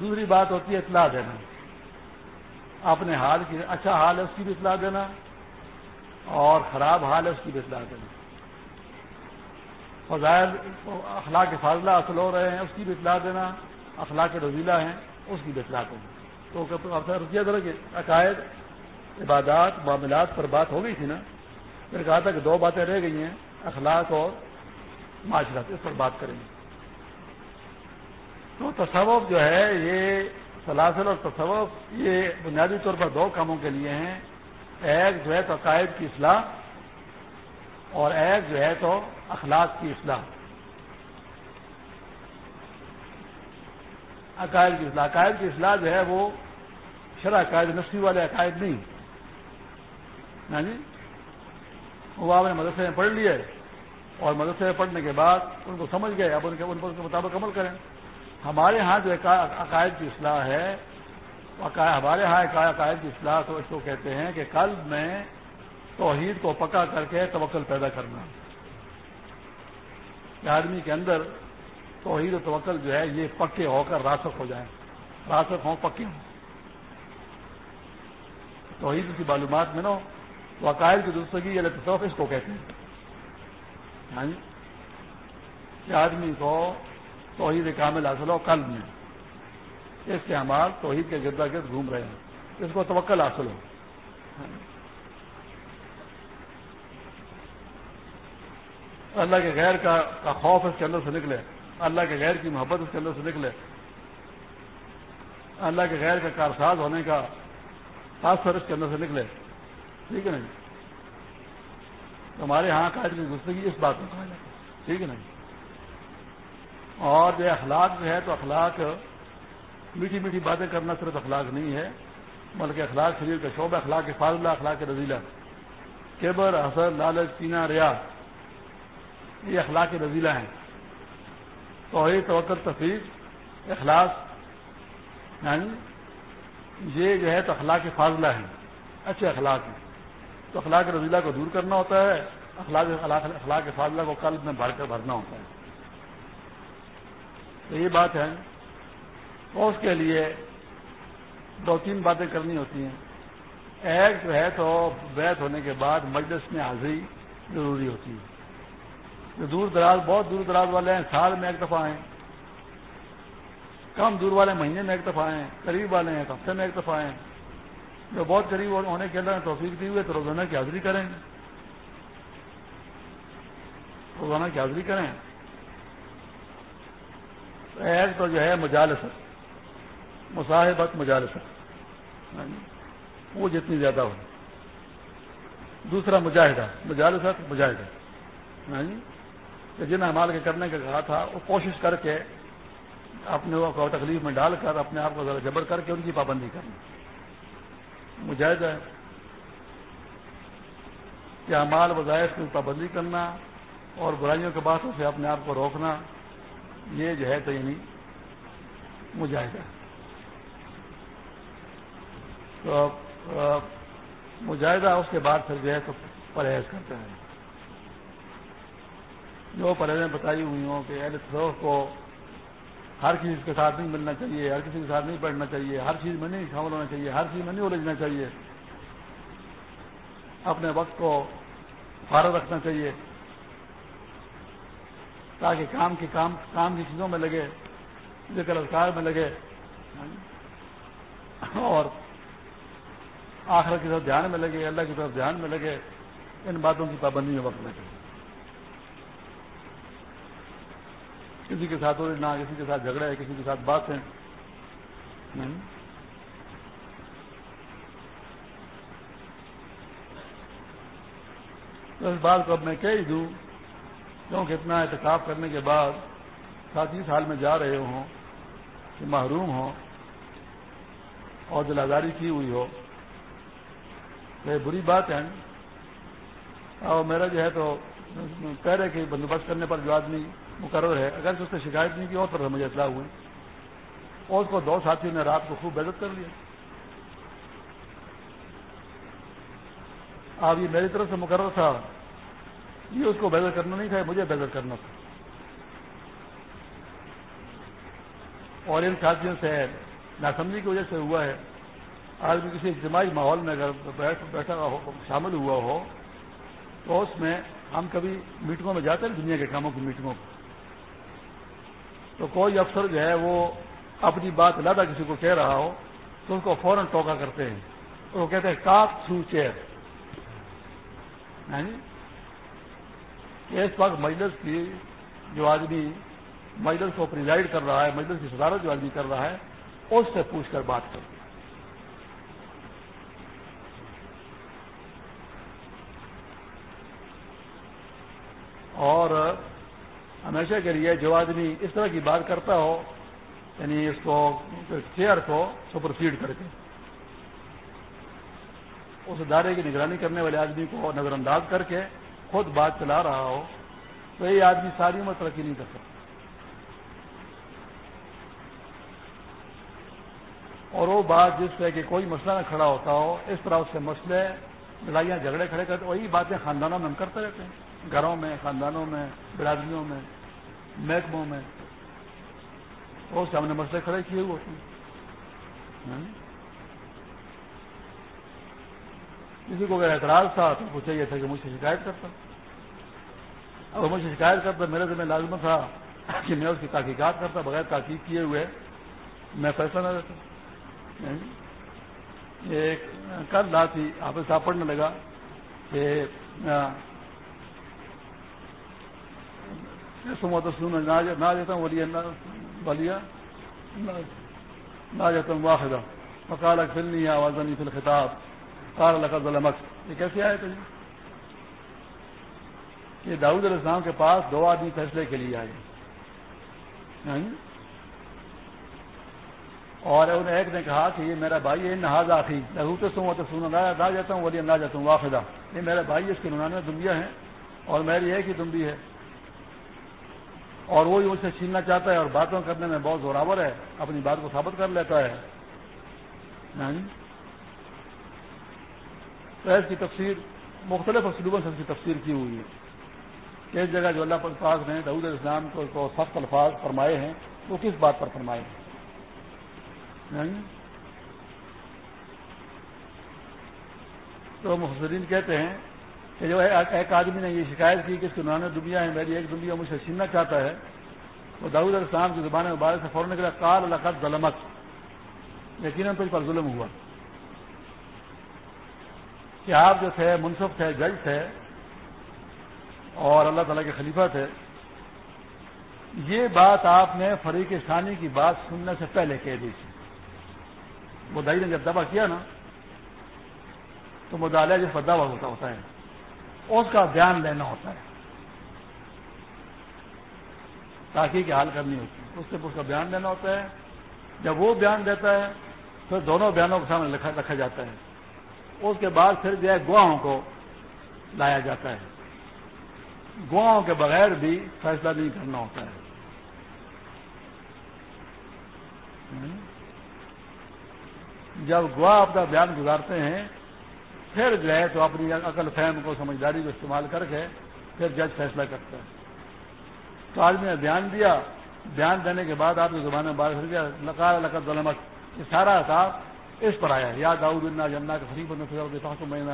Speaker 1: دوسری بات ہوتی ہے، اطلاع دینا۔ اپنے حال کی اچھا حال ہے، اس کی بھی اطلاع دینا۔ اور خراب حال ہے، اس کی بھی اطلاع دینا۔ فضائل، اخلاق کے فاضلہ اصل ہو رہے ہیں، اس کی بھی اطلاع دینا۔ اخلاق رضیلہ ہیں، اس کی بھی اطلاع دینا۔ تو رضیہ طرح کے عقائد، عبادات، معاملات پر بات ہو گئی تھی نا؟ پھر کہا تھا کہ دو باتیں رہ گئی ہیں۔ اخلاق اور معاشرت، اس پر بات کریں گے۔ تو تصوف جو ہے، یہ سلاسل اور تصوف، یہ بنیادی طور پر دو کاموں کے لیے ہیں۔ ایک جو ہے تو عقائد کی اصلاح اور ایک جو ہے تو اخلاق کی اصلاح۔ عقائد کی اصلاح، عقائد کی اصلاح جو ہے وہ شرح عقائد نسلی والے عقائد نہیں۔ ہاں جی؟ وہ آپ نے مدرسے میں پڑھ لیے اور مدرسے میں پڑھنے کے بعد ان کو سمجھ گئے، اب ان کے ان کے مطابق عمل کریں۔ ہمارے ہاں جو عقائد کی اصلاح ہے ہمارے ہاں عقائد کی اصلاح تو اس کو کہتے ہیں کہ قلب میں توحید کو پکا کر کے توکل پیدا کرنا۔ کہ آدمی کے اندر توحید و توکل جو ہے، یہ پکے ہو کر راسک ہو جائیں۔ راسک ہوں، پکے ہوں۔ توحید کی معلومات میں نو تو عقائد کی درستگی یا تصوف اس کو کہتے ہیں۔ کہ آدمی کو توحید کامل حاصل ہو قلب میں۔ اس کے عمال توحید کے گردا گرد گھوم رہے ہیں۔ اس کو توکل حاصل ہو۔ اللہ کے غیر کا خوف اس کے اندر سے نکلے۔ اللہ کے غیر کی محبت اس کے اندر سے نکلے۔ اللہ کے غیر کا کارساز ہونے کا تاثر اس کے اندر سے نکلے۔ ٹھیک ہے نا جی؟ ہمارے یہاں قائد کی گفتگی اس بات میں کہا جاتا ہے۔ ٹھیک ہے نا جی؟ اور جو اخلاق جو ہے تو اخلاق میٹھی میٹھی باتیں کرنا صرف اخلاق نہیں ہے، بلکہ اخلاق شریر کا شعبہ، اخلاق کے فاضلہ اخلاق رضیلہ کیبر حسر لالچ چینا ریا، یہ اخلاق رضیلہ ہیں۔ توحید توکر تفریح اخلاق یعنی یہ جو ہے تو اخلاق فاضلہ ہیں۔ اچھے اخلاق ہیں۔ تو اخلاق رضیلہ کو دور کرنا ہوتا ہے، اخلاق اخلاق فاضلہ کو قلب میں بھر کر بھرنا ہوتا ہے۔ تو یہ بات ہے۔ اور اس کے لیے دو تین باتیں کرنی ہوتی ہیں۔ ایک جو ہے تو بیت ہونے کے بعد مجلس میں حاضری ضروری ہوتی ہے۔ جو دور دراز، بہت دور دراز والے ہیں، سال میں ایک دفعہ آئیں۔ کم دور والے مہینے میں ایک دفعہ آئیں، قریب والے ہیں، ہفتے میں ایک دفعہ آئیں۔ جو بہت قریب ہونے کے اندر توفیق دی ہوئے تو روزانہ کی حاضری کریں۔ روزانہ کی حاضری کریں۔ ایک تو جو ہے مجالست مصاحبت مجالست وہ جتنی زیادہ ہو۔ دوسرا مجاہدہ۔ مجالست مجاہدہ۔ جن امال کے کرنے کا کہا تھا، وہ کوشش کر کے اپنے کو تکلیف میں ڈال کر، اپنے آپ کو ذرا جبر کر کے ان کی پابندی کرنا مجاہدہ ہے۔ کہ امال وظائف کی پابندی کرنا اور برائیوں کے باتوں سے اپنے آپ کو روکنا، یہ جو ہے تو یعنی مجاہدہ۔ تو مجاہدہ اس کے بعد پھر جو ہے تو پرہیز کرتے ہیں جو پرہیزیں بتائی ہوئی ہوں کہ اہل تصوف کو ہر چیز کے ساتھ نہیں ملنا چاہیے، ہر کسی کے ساتھ نہیں پڑھنا چاہیے، ہر چیز میں نہیں شامل ہونا چاہیے، ہر چیز میں نہیں الجھنا چاہیے۔ اپنے وقت کو فارغ رکھنا چاہیے۔ تاکہ کام کی کام کام کی چیزوں میں لگے، ذکر اذکار میں لگے۔ اور آخر کی طرف دھیان میں لگے، اللہ کی طرف دھیان میں لگے۔ ان باتوں کی پابندی میں وقت لگے۔ کسی کے ساتھ نہ کسی کے ساتھ جھگڑا ہے، کسی کے ساتھ بات ہے۔ اس بات کو اب میں کہہ ہی دوں، کیونکہ اتنا احتکاب کرنے کے بعد ساتھی سال میں جا رہے ہوں کہ محروم ہوں اور دل آزاری کی ہوئی ہو تو یہ بری بات ہے۔ اور میرا جو ہے تو کہہ رہے کہ بندوبست کرنے پر جو آدمی مقرر ہے۔ اگر اس نے شکایت نہیں کی، اور پر مجھے اطلاع ہوئی۔ اور اس کو دو ساتھیوں نے رات کو خوب بےزت کر لیا۔ اب یہ میری طرف سے مقرر تھا۔ یہ اس کو بہتر کرنا نہیں تھا مجھے بہتر کرنا تھا۔ اور ان ساتھیوں سے ناسمجھی کی وجہ سے ہوا ہے، آج بھی کسی اجتماعی ماحول میں اگر بیٹھا ہو، شامل ہوا ہو، تو اس میں ہم کبھی میٹنگوں میں جاتے ہیں، دنیا کے کاموں کی میٹنگوں کو تو کوئی افسر جو ہے وہ اپنی بات لادہ کسی کو کہہ رہا ہو تو اس کو فوراً ٹوکا کرتے ہیں۔ وہ کہتے ہیں کاپ تھرو چیئر یعنی اس وقت مجلس کی جو آدمی مجلس کو پریزائڈ کر رہا ہے، مجلس کی صدارت جو آدمی کر رہا ہے، اس سے پوچھ کر بات کر اور ہمیشہ کے لیے جو آدمی اس طرح کی بات کرتا ہو یعنی اس کو چیئر کو سپرسیڈ کر کے، اس ادارے کی نگرانی کرنے والے آدمی کو نظر انداز کر کے خود بات چلا رہا ہو، تو یہ آدمی ساری عمر ترقی نہیں کر سکتا۔ اور وہ بات جس سے کہ کوئی مسئلہ نہ کھڑا ہوتا ہو، اس طرح اس سے مسئلے، لڑائیاں جھگڑے کھڑے کرتے، وہی باتیں خاندانوں میں ہم کرتے رہتے ہیں۔ گھروں میں، خاندانوں میں، برادریوں میں، محکموں میں۔ اور سے ہم نے مسئلے کھڑے کیے ہوئے ہوتے ہیں کسی کو اگر اعتراض تھا تو وہ چاہیے تھا کہ مجھ سے شکایت کرتا۔ اب مجھ سے شکایت کرتا، میرے ذمہ لازمت تھا کہ میں اس کی تحقیقات کرتا، بغیر تحقیق کیے ہوئے میں فیصلہ نہ دیتا ہاں؟ ایک کل رات ہی آپ صاحب پڑھنے لگا کہ نہ جاتا ہوں بلیا نہ جاتا ہوں واحدہ۔ فقال فلنی آواز نہیں فل خطاب کار لقد یہ کیسے آئے تھے کہ داؤد علیہ السلام کے پاس دو آدمی فیصلے کے لیے آئے۔ یعنی؟ اور انہیں ایک نے کہا کہ یہ میرا بھائی ہے نہاز آخی لہو تو سو تو سونا نہ جاتا ہوں بولیے نہ جاتا ہوں واقعہ یہ میرا بھائی اس کے ننانوے دمبیاں ہیں۔ اور میری ایک ہی دمبی ہے۔ اور وہی مجھ سے چھیننا چاہتا ہے اور باتوں کرنے میں بہت زوراور ہے، اپنی بات کو ثابت کر لیتا ہے۔ ہاں جی؟ تو اس کی تفسیر مختلف اسلوبوں سے اس کی تفسیر کی ہوئی ہے۔ ایک جگہ جو اللہ پاک نے دعود اسلام کو سخت الفاظ فرمائے ہیں، وہ کس بات پر فرمائے ہیں؟ ہاں جی؟ تو محسرین کہتے ہیں کہ جو ایک آدمی نے یہ شکایت کی کہ اس کی نانے دنیا ہے میری ایک دنیا مجھ سے چھیننا چاہتا ہے۔ وہ داود السلام کی زبان مبارک سے فوراً نکلا کال لقت ظلمت۔ یقیناً تو اس پر ظلم ہوا۔ کہ آپ جو تھے، منصف تھے، جج تھے اور اللہ تعالیٰ کے خلیفہ تھے۔ یہ بات آپ نے فریق ثانی کی بات سننے سے پہلے کہہ دی تھی۔ مدعی نے جب دبا کیا نا، تو مدالیہ جس پر دعویٰ ہوتا ہوتا ہے۔ اس کا بیان لینا ہوتا ہے۔ تاکہ کی حال کرنی ہوتی ہے۔ اس سے اس کا بیان لینا ہوتا ہے۔ جب وہ بیان دیتا ہے، پھر دونوں بیانوں کے سامنے رکھا جاتا ہے۔ اس کے بعد پھر جو ہے گواہوں کو لایا جاتا ہے۔ گواہوں کے بغیر بھی فیصلہ نہیں کرنا ہوتا ہے۔ جب گواہ اپنا بیان گزارتے ہیں پھر جو ہے تو اپنی عقل فہم کو سمجھداری کو استعمال کر کے پھر جج فیصلہ کرتا ہے تو آدمی نے بیان دیا۔ بیان دینے کے بعد آپ کی زبان میں بات کر دیا۔ لقار لقت ظلمت۔ یہ سارا حساب اس پر آیا یا داؤد اللہ جمنا کے خریف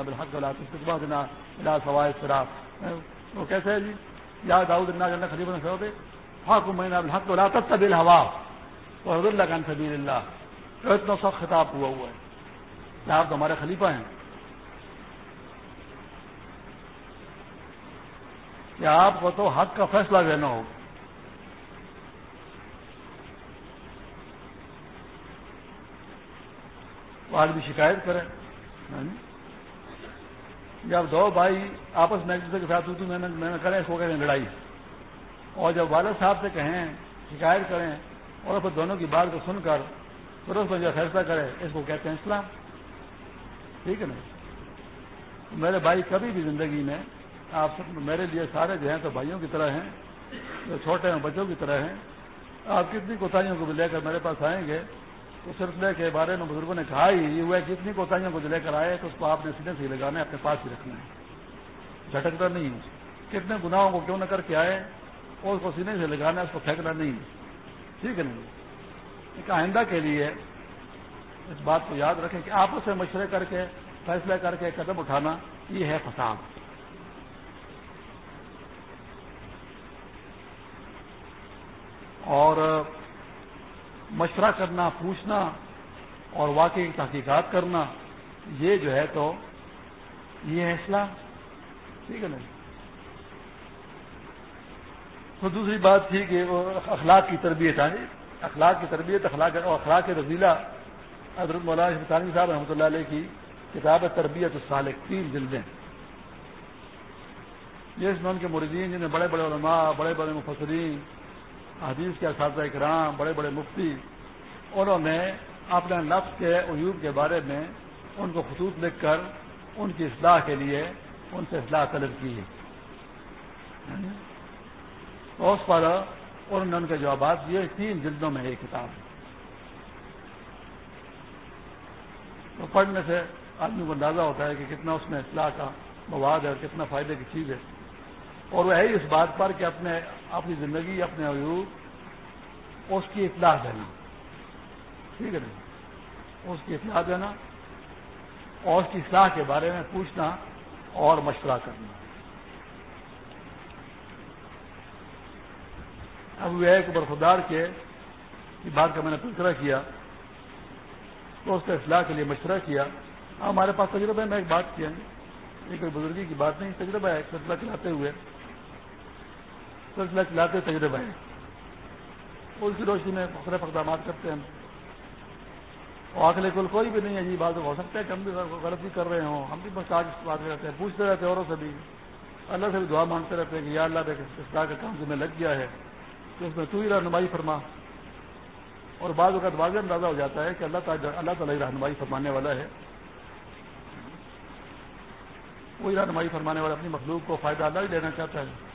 Speaker 1: بالحق اللہ سوائے فراف وہ کیسے ہے جی؟ یا داؤد اللہ جمنا خریف الحق حق مین بالحق اللہ تب طبیل ہوا اور اللہ خان سبیل اللہ تو اتنا سخت خطاب ہوا ہوا ہے۔ کہ آپ تو ہمارے خلیفہ ہیں۔ کہ آپ کو تو حق کا فیصلہ دینا ہوگا۔ آدمی شکایت کرے ہاں جی۔ جب دو بھائی آپس میں ایک دوسرے کے ساتھ ہوتی میں نے کریں، اس کو کہیں لڑائی۔ اور جب والد صاحب سے کہیں، شکایت کریں اور پھر دونوں کی بات کو سن کر پھر اس میں جو فیصلہ کرے اس کو کہتے ہیں اسلام۔ ٹھیک ہے نا؟ میرے بھائی کبھی بھی زندگی میں آپ میرے لیے سارے جو ہیں تو بھائیوں کی طرح ہیں، جو چھوٹے ہیں، بچوں کی طرح ہیں۔ آپ کتنی کوتاہیوں کو بھی لے کر میرے پاس آئیں گے، تو سلسلے کے بارے میں بزرگوں نے کہا ہی، یہ ہوا کتنی کوتاہیوں کو لے کر آئے، تو اس کو آپ نے سیدھے سے لگانا ہے اپنے پاس ہی رکھنا ہے جھٹکتا نہیں ہے۔ کتنے گناہوں کو کیوں نہ کر کے آئے، اور اس کو سینے سے لگانا ہے اس کو پھینکنا نہیں ٹھیک ہے نہیں ایک آئندہ کے لیے اس بات کو یاد رکھیں کہ آپس سے مشورے کر کے، فیصلہ کر کے قدم اٹھانا، یہ ہے فساد۔ اور مشورہ کرنا، پوچھنا اور واقعی تحقیقات کرنا، یہ جو ہے تو یہ ہے اسلام ٹھیک ہے نا جی؟ تو دوسری بات تھی کہ وہ اخلاق کی تربیت آئی اخلاق کی تربیت، اخلاق اور اخلاق رضیلہ۔ حضرت مولانا شفطانی صاحب رحمۃ اللہ علیہ کی کتاب تربیت الصالح تین جلدیں جس میں ان کے مردین جنہیں بڑے بڑے علماء، بڑے بڑے مفسرین حدیث کے اساتذہ کرام بڑے بڑے مفتی، انہوں نے اپنے نفس کے عیوب کے بارے میں ان کو خطوط لکھ کر ان کی اصلاح کے لیے ان سے اصلاح طلب کی۔ ہے اس پر انہوں نے ان کے جوابات دیے، تین جلدوں میں ایک کتاب۔ ہے تو پڑھنے سے آدمی کو اندازہ ہوتا ہے کہ کتنا اس میں اصلاح کا مواد ہے اور کتنا فائدے کی چیز ہے۔ اور وہ ہے اس بات پر کہ اپنے اپنی زندگی، اپنے عیوب، اس کی اطلاع دینا۔ ٹھیک ہے نا؟ اس کی اطلاع دینا اور اس کی اصلاح کے بارے میں پوچھنا اور مشورہ کرنا۔ اب وہ ایک برفدار کے بات کا میں نے تذکرہ کیا، تو اس کے اصلاح کے لیے مشورہ کیا۔ اب ہمارے پاس تجربہ ہے میں ایک بات کیا، یہ کوئی بزرگی کی بات نہیں، تجربہ ہے سلسلہ چلاتے ہوئے۔ سلسلہ چلاتے تجربہ ہے اس کی روشنی میں مختلف اقدامات کرتے ہیں۔ اور اگلے کل کوئی بھی نہیں ہے جی بات ہو سکتا ہے کہ ہم بھی غلط بھی کر رہے ہوں۔ ہم بھی بس آج بات رہتے ہیں۔ پوچھتے رہتے ہیں اوروں سے بھی۔ اللہ سے بھی دعا مانگتے رہتے ہیں کہ یا اللہ اصلاح کا کام تمہیں لگ گیا ہے تو اس میں تو ہی رہنمائی فرما۔ اور بعض اوقات واضح اندازہ ہو جاتا ہے کہ اللہ تعالیٰ اللہ تعالیٰ رہنمائی فرمانے والا ہے۔ وہی رہنمائی فرمانے والا اپنی مخلوق کو فائدہ اللہ ہی لینا چاہتا ہے۔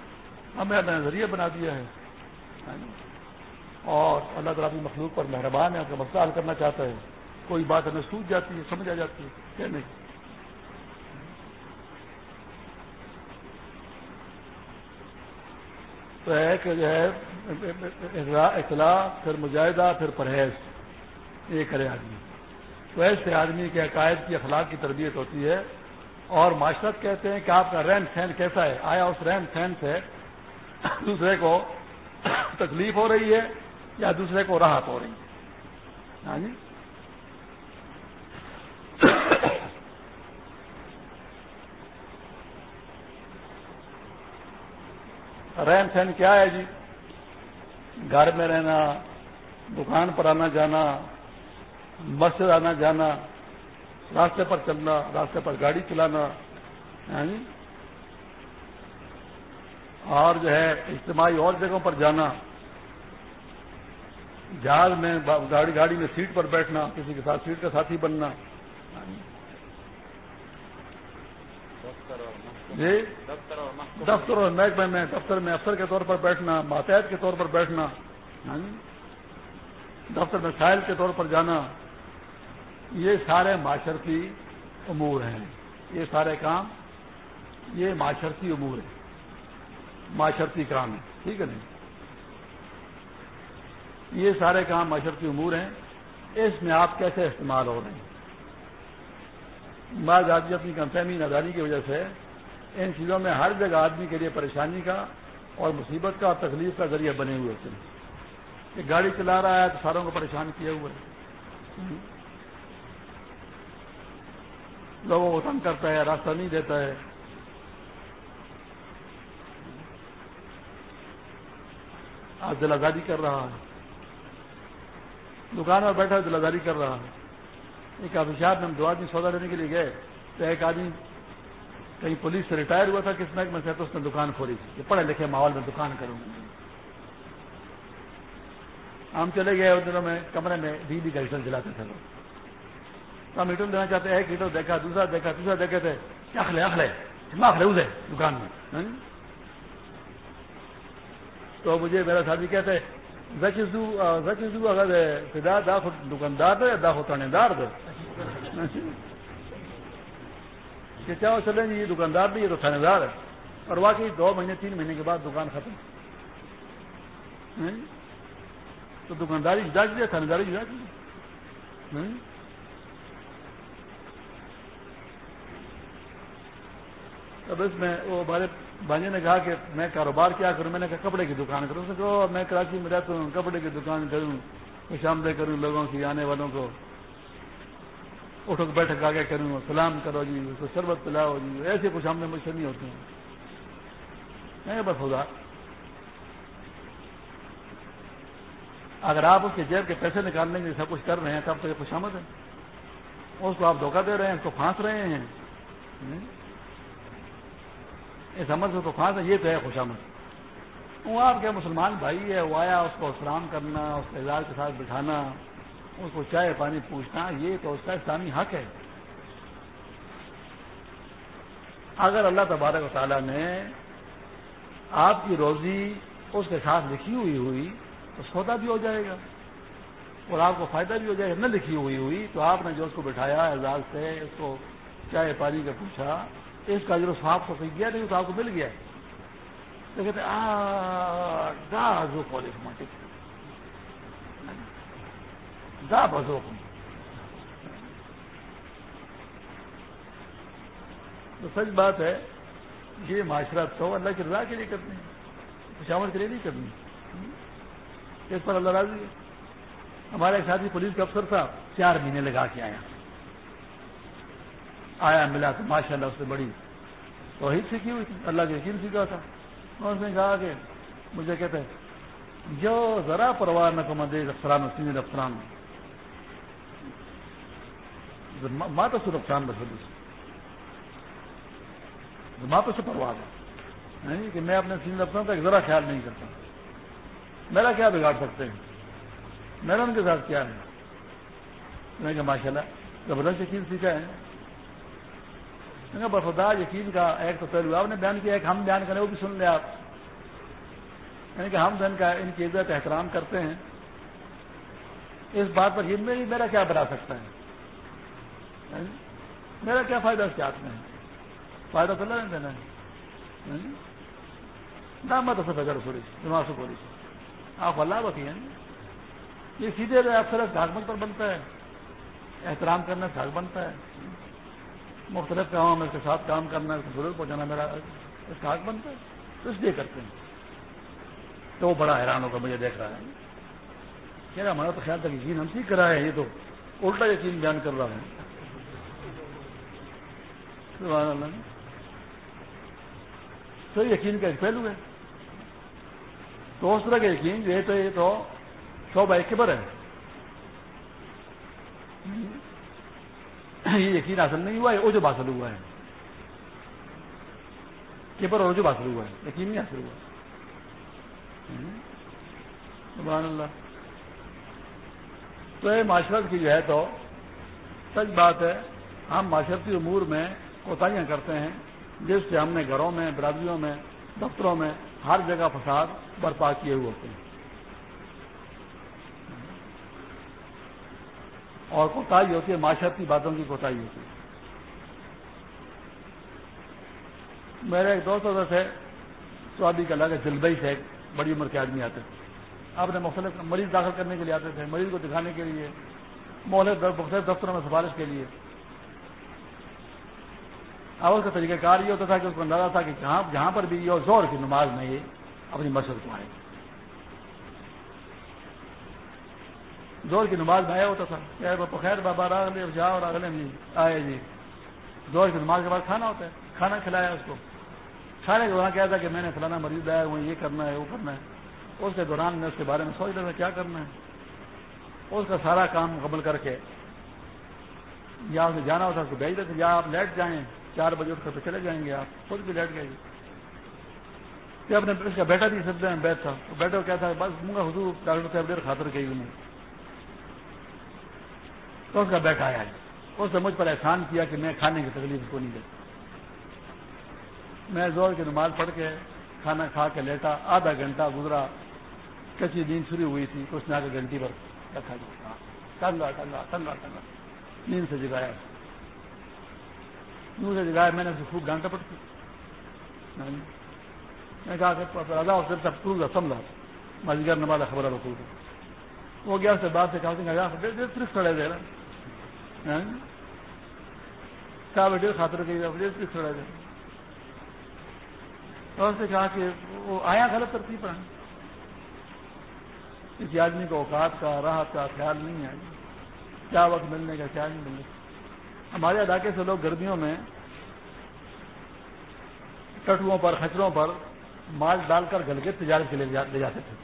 Speaker 1: ہمیں اللہ نے ذریعہ بنا دیا ہے۔ اور اللہ تعالیٰ اپنی مخلوق پر مہربان ہے اس کا مسئلہ حل کرنا چاہتا ہے۔ کوئی بات ہمیں سوچ جاتی ہے، سمجھ آ جاتی ہے کیا نہیں؟ تو ایک جو ہے اطلاع، پھر مجاہدہ، پھر پرہیز۔ یہ کرے آدمی۔ تو ایسے آدمی کے عقائد کی اخلاق کی تربیت ہوتی ہے۔ اور معاشرت کہتے ہیں کہ آپ کا رہن سہن کیسا ہے؟ آیا اس رہن سہن سے دوسرے کو تکلیف ہو رہی ہے یا دوسرے کو راحت ہو رہی ہے؟ ہاں جی؟ رہن سہن کیا ہے جی؟ گھر میں رہنا، دکان پر آنا جانا، مسجد آنا جانا، راستے پر چلنا، راستے پر گاڑی چلانا ہاں جی؟ اور جو ہے اجتماعی اور جگہوں پر جانا، جہاز میں گاڑی گاڑی میں سیٹ پر بیٹھنا، کسی کے ساتھ سیٹ کا ساتھی بننا۔ جی؟ دفتر اور محکمے میں، دفتر میں افسر کے طور پر بیٹھنا، ماتحت کے طور پر بیٹھنا۔ ہاں جی؟ دفتر میں سائل کے طور پر جانا۔ یہ سارے معاشرتی امور ہیں۔ یہ سارے کام، یہ معاشرتی امور ہے معاشرتی کام ہے ٹھیک ہے نہیں جی؟ یہ سارے کام معاشرتی امور ہیں۔ اس میں آپ کیسے استعمال ہو رہے ہیں؟ بعض آدمی اپنی کنفہمی نادانی کی وجہ سے ان چیزوں میں ہر جگہ آدمی کے لیے پریشانی کا اور مصیبت کا اور تکلیف کا ذریعہ بنے ہوئے ہوتے ہیں کہ گاڑی چلا رہا ہے تو ساروں کو پریشان کیے ہوئے لوگوں کو تنگ کرتا ہے، راستہ نہیں دیتا ہے۔ آج دل آزادی کر رہا ہے۔ دکان میں بیٹھا دل آزادی کر رہا ہے۔ ایک ابھیشاپ میں ہم دو آدمی سودا لینے کے لیے گئے، تو ایک آدمی کہیں پولیس سے ریٹائر ہوا تھا، کس محکمے سے؟ تو اس نے دکان کھولی تھی۔ کہ پڑھے لکھے ماحول میں دکان کروں۔ ہم چلے گئے، ان دنوں میں کمرے میں بجلی کا ہیٹر جلاتے تھے۔ لوگ ہم ہیٹر دینا چاہتے ایک ہیٹر دیکھا، دوسرا دیکھا، تیسرا دیکھے تھے۔ اخلے اخلے اخلے اسے دکان میں۔ ہاں؟ تو مجھے میرا ساتھی کہتے اگر فدا داخ دکاندار دو یا داخو تھانے دار دو کہ چاہو چلیں گے یہ دکاندار بھی یہ تو تھانے دار ہے۔ اور واقعی دو مہینے، تین مہینے کے بعد دکان ختم۔ تو دکانداری جدا کی تھانے داری جدا کی اب اس میں وہ ہمارے بھائی نے کہا کہ میں کاروبار کیا کروں؟ میں نے کہا کپڑے کی دکان کروں۔ کہا، میں کراچی میں رہتا ہوں، کپڑے کی دکان کروں خوش آمدے کروں، لوگوں کی، آنے والوں کو۔ اٹھو بیٹھک آگے کروں، سلام کرو جی اس کو شربت پلاؤ جی۔ ایسے کچھ آمدے مجھ سے نہیں ہوتے ہیں۔ بس خدا۔ اگر آپ اس کے جیب کے پیسے نکالنے کے سب کچھ کر رہے ہیں، تب تو یہ خوش آمد ہے۔ اس کو آپ دھوکہ دے رہے ہیں، اس کو پھانس رہے ہیں۔ اس عمل سے تو خاص ہے یہ تو ہے خوش آمد۔ وہ آپ کے مسلمان بھائی ہے، وہ آیا، اس کو سلام کرنا، اس کے اعزاز کے ساتھ بٹھانا، اس کو چائے پانی پوچھنا، یہ تو اس کا اسلامی حق ہے۔ اگر اللہ تبارک و تعالیٰ نے آپ کی روزی اس کے ساتھ لکھی ہوئی ہوئی، تو سودا بھی ہو جائے گا۔ اور آپ کو فائدہ بھی ہو جائے گا، نہ لکھی ہوئی ہوئی، تو آپ نے جو اس کو بٹھایا اعزاز سے، اس کو چائے پانی کا پوچھا اس کا جو صاف کو گیا، نہیں تو آپ کو مل گیا۔ تو کہتے دا بزو تو سچ بات ہے، یہ معاشرت تو اللہ کی رضا کے لیے کرنی پشاور کے لیے نہیں کرنی اس پر اللہ راضی ہے۔ ہمارے ایک ساتھی پولیس کا افسر تھا، چار مہینے لگا کے آیا۔ آیا ملا تو ماشاء اللہ اس سے بڑی توحید سیکھی ہوئی تھی، اللہ کے یقین سیکھا تھا۔ اور اس نے کہا کہ مجھے کہتے ہیں، جو ذرا پرواہ نہ کو دے افسران سینئر افسران ماں تو سر افسران بس ماں تو سے پرواہ ہے یعنی کہ میں اپنے سینئر افسران تک ذرا خیال نہیں کرتا۔ میرا کیا بگاڑ سکتے ہیں؟ میرا ان کے ساتھ کیا ہے؟ میں کہ ماشاء اللہ زبردست یقین سیکھا ہے۔ برفدار یقین کا ایک تو پہلو آپ نے بیان کیا، ایک ہم بیان کریں، وہ بھی سن لیں آپ۔ یعنی کہ ہم دن کا ان کی عزت احترام کرتے ہیں۔ اس بات پر یہ میرا کیا بنا سکتا ہے؟ یعنی میرا کیا فائدہ اس کے ہاتھ میں ہے؟ فائدہ تو نہیں دینا ہے۔ یعنی نہ مت سب اگر پوری دماغ سے آپ اللہ بتی ہیں۔ یہ سیدھے افسر جھاگمت پر بنتا ہے۔ احترام کرنا جھاگ بنتا ہے۔ مختلف کاموں میں اس کے ساتھ کام کرنا، اس کو ضرورت پہنچانا میرا اس کا حق بنتا ہے۔ تو اس لیے کرتے ہیں۔ تو وہ بڑا حیران ہوگا مجھے دیکھ رہا ہے۔ کہہ رہا ہمارا تو خیال تھا کہ یقین ہم سیکھ کرا ہے، یہ تو الٹا یقین بیان کر رہا ہے۔ تو یقین کا ایک پہلو ہے۔ تو اس طرح کا یقین جو ہے تو یہ تو شعبہ کبر ہے۔ یہ یقین حاصل نہیں ہوا ہے، وہ جو حاصل ہوا ہے۔ کیپر اور جو حاصل ہوا ہے، یقین نہیں حاصل ہوا۔ سبحان اللہ۔ تو یہ معاشرت کی جو ہے تو سچ بات ہے، ہم معاشرتی امور میں کوتاہیاں کرتے ہیں، جس سے ہم نے گھروں میں، برادریوں میں، دفتروں میں ہر جگہ فساد برپا کیے ہوئے ہوتے ہیں۔ اور کوتاہی ہوتی ہے معاشرتی باتوں کی کوتاہی ہوتی ہے۔ میرے ایک دوست ہوتے تھے سوادی کا لگا جلدئی سے ایک بڑی عمر کے آدمی آتے تھے۔ آپ نے مختلف مریض داخل کرنے کے لیے آتے تھے، مریض کو دکھانے کے لیے مختلف دفتروں میں سفارش کے لیے۔ اب اس کا طریقہ کار یہ ہوتا تھا کہ اس کو اندازہ تھا کہ جہاں پر بھی یہ زور کی نماز میں یہ اپنی مسجد کو آئے۔ زور کی نماز میں آیا ہوتا تھا۔ خیر، بابا راغ لے، جاؤ اور اگلے نہیں، آئے جی زور کی نماز کے بعد کھانا ہوتا ہے۔ کھانا کھلایا اس کو۔ کھانے کے دوران کہا تھا کہ میں نے فلانا مریض آیا وہ یہ کرنا ہے، وہ کرنا ہے۔ اس کے دوران میں اس کے بارے میں سوچ رہا تھا، کیا کرنا ہے؟ اس کا سارا کام مکمل کر کے یا اسے جانا ہوتا اس کو بھیج دیتے یا آپ لیٹ جائیں، چار بجے اٹھ کر چلے جائیں گے، آپ خود بھی لیٹ گئے۔ کہ اپنے اس کا بیٹا بھی سب میں بیٹھ تھا۔ بیٹا کیا تھا بس منگا حضور، ڈاکٹر صاحب دیر خاطر گئی انہیں تو اس کا بیٹا آیا ہے اس نے مجھ پر احسان کیا کہ میں کھانے کی تکلیف کو نہیں دیتا؟ میں زور کی نماز پڑھ کے کھانا کھا کے لیٹا، آدھا گھنٹہ گزرا کچی نیند شروع ہوئی تھی کچھ نہ کے گھنٹی پر رکھا جی۔ ہاں۔ گیا ٹنگا ٹنگا ٹنگا ٹنگا نیند سے جگایا۔ نیند سے جگایا، میں نے اسے خوب ڈانٹا پڑتی میں کہا کہ راجا اور تب ٹور سمجھا مجھے نماز خبر ہے وہ گیا، اس سے بات سے کہا صرف کھڑے دے رہا ہاں؟ کہا بیٹے، خاطر کے صرف کھڑے دے۔ تو اس نے کہا کہ وہ آیا غلط ترتیب پر۔ کسی آدمی کو اوقات کا، راحت کا خیال نہیں ہے۔ کیا وقت ملنے کا کیا نہیں ملنے کا۔ ہمارے علاقے سے لوگ گرمیوں میں کٹوؤں پر، خچروں پر مال ڈال کر گل کے تجارت کے لیے لے جاتے تھے۔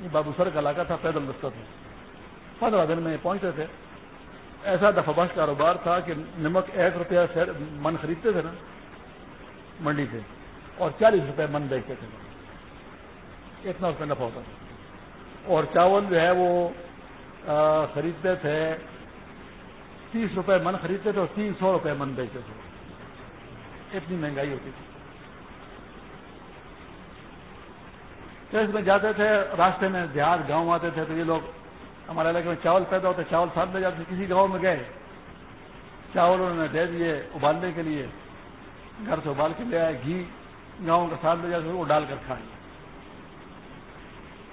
Speaker 1: یہ بابو سر کا علاقہ تھا، پیدل رستہ تھا پندرہ دن میں پہنچتے تھے۔ ایسا دفعہ کاروبار تھا کہ نمک ایک روپیہ من خریدتے تھے نا، منڈی سے، اور چالیس روپے من بیچتے تھے۔ اتنا اس کا نفع ہوتا تھا۔ اور چاول جو ہے وہ خریدتے تھے۔ تیس روپے من خریدتے تھے اور تین سو روپے من بیچتے تھے۔ اتنی مہنگائی ہوتی تھی۔ تو اس میں جاتے تھے، راستے میں دیہات، گاؤں آتے تھے تو یہ لوگ ہمارے علاقے میں چاول پیدا ہوتے چاول ساتھ لے جاتے کسی گاؤں میں گئے۔ چاول انہوں نے دے دیے ابالنے کے لیے۔ گھر سے ابال کے لے آئے، گھی گاؤں کا ساتھ لے جاتے وہ ڈال کر کھائے۔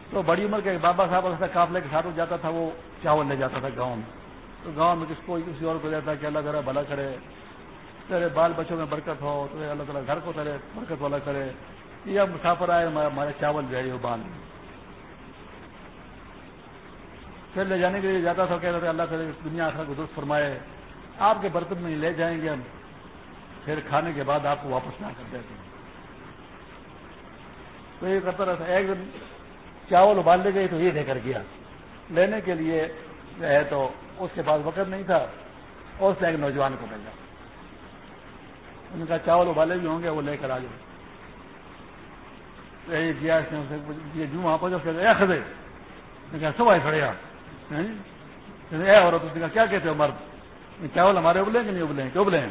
Speaker 1: تو بڑی عمر کے بابا صاحب ایسا قافلے کے ساتھ جاتا تھا، وہ چاول لے جاتا تھا گاؤں میں۔ تو گاؤں میں کس کو کسی اور کو دیتا کہ اللہ تعالیٰ بھلا کرے، تیرے بال بچوں میں برکت ہو تو اللہ تعالیٰ گھر کو تیرے برکت والا کرے۔ یہ اب مسافر آئے ہمارے چاول جو ہے، یہ بال میں پھر لے جانے کے لیے جاتا تھا کہتے تھے، اللہ تعالیٰ دنیا آخر کو درست فرمائے۔ آپ کے برتن میں لے جائیں گے ہم۔ پھر کھانے کے بعد آپ کو واپس نہ کر دیتے ہیں۔ تو یہ کرتا رہتا۔ ایک دن چاول ابال لے گئے تو یہ دے کر گیا۔ لینے کے لیے جو ہے تو اس کے پاس وقت نہیں تھا۔ اور اس نے ایک نوجوان کو بھیجا۔ ان کا چاول ابالے بھی ہوں گے، وہ لے کر آ جائے۔ گیا اس نے وہاں پہنچا گیا خدے کہا سب آئے کھڑے عورت، اس نے کہا، کیا کہتے ہو مرد؟ چاول ہمارے ابلے کہ نہیں ابلے ہیں؟ کہ ابلے ہیں.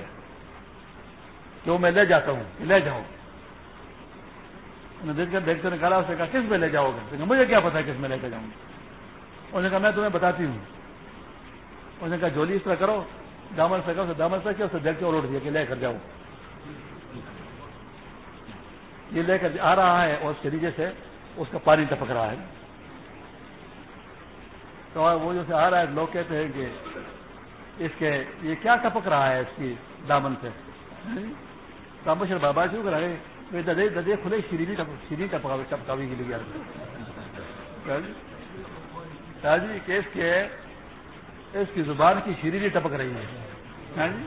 Speaker 1: جو میں لے جاتا ہوں لے جاؤں۔ دیکھ کر دیکھتے نے کہا اس نے کہا، کس میں لے جاؤ گے؟ مجھے کیا پتا ہے کس میں لے کے جاؤں گا؟ انہوں نے کہا، میں تمہیں بتاتی ہوں. انہوں نے کہا جولی اس طرح کرو، دامن سے کرو دامن سے کیا، اسے دیکھ کے اور اٹھ دیا کہ لے کر جاؤ. یہ لے کر آ رہا ہے اور اس کے نیچے سے اس کا پانی ٹپک رہا ہے۔ تو وہ جو سے آ رہا ہے، لوگ کہتے ہیں کہ اس کے یہ کیا ٹپک رہا ہے اس کی دامن سے؟ ہاں؟ رامشر بابا شروع کرا ددے ددے کھلے شیری شیری ٹپکاوی کے لیے۔ ہاں جی؟, ہاں جی؟ کہ اس کے اس کی زبان کی شیری ٹپک رہی ہے جی؟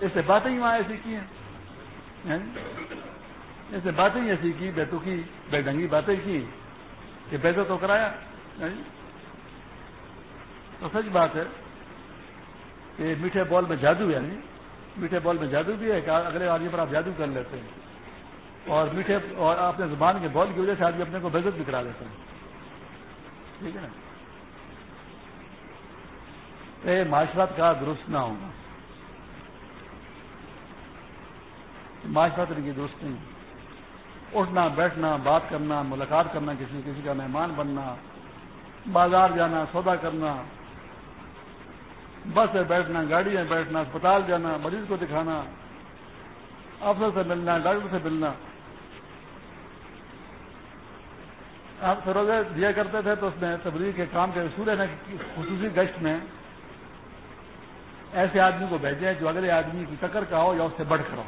Speaker 1: اس سے باتیں ہی وہاں ایسی کی ہیں۔ جی؟ اس سے باتیں ہی ایسی کی بیتو کی بے ڈنگی باتیں کی۔ کہ بیزو تو کرایا؟ تو سچ بات ہے کہ میٹھے بال میں جادو ہے، نہیں. میٹھے بال میں جادو بھی ہے کہ اگلے آدمی پر آپ جادو کر لیتے ہیں. اور میٹھے، اور اپنے زبان کے بال کی وجہ سے آدمی اپنے کو بےزت بھی کرا دیتے ہیں. ٹھیک ہے نا؟ معاشرت کا درست نہ ہوگا معاشرت کی درست نہیں اٹھنا، بیٹھنا، بات کرنا، ملاقات کرنا، کسی کسی کا مہمان بننا، بازار جانا، سودا کرنا بس میں بیٹھنا گاڑی میں بیٹھنا، اسپتال جانا، مریض کو دکھانا، افسر سے ملنا، ڈاکٹر سے ملنا۔ آپ سروزے دیا کرتے تھے تو اس میں تبدیلی کے کام کے سورہ نے خصوصی گشت میں ایسے آدمی کو بھیجے جو اگلے آدمی کی ٹکر کا ہو یا اس سے بڑھ کر ہو۔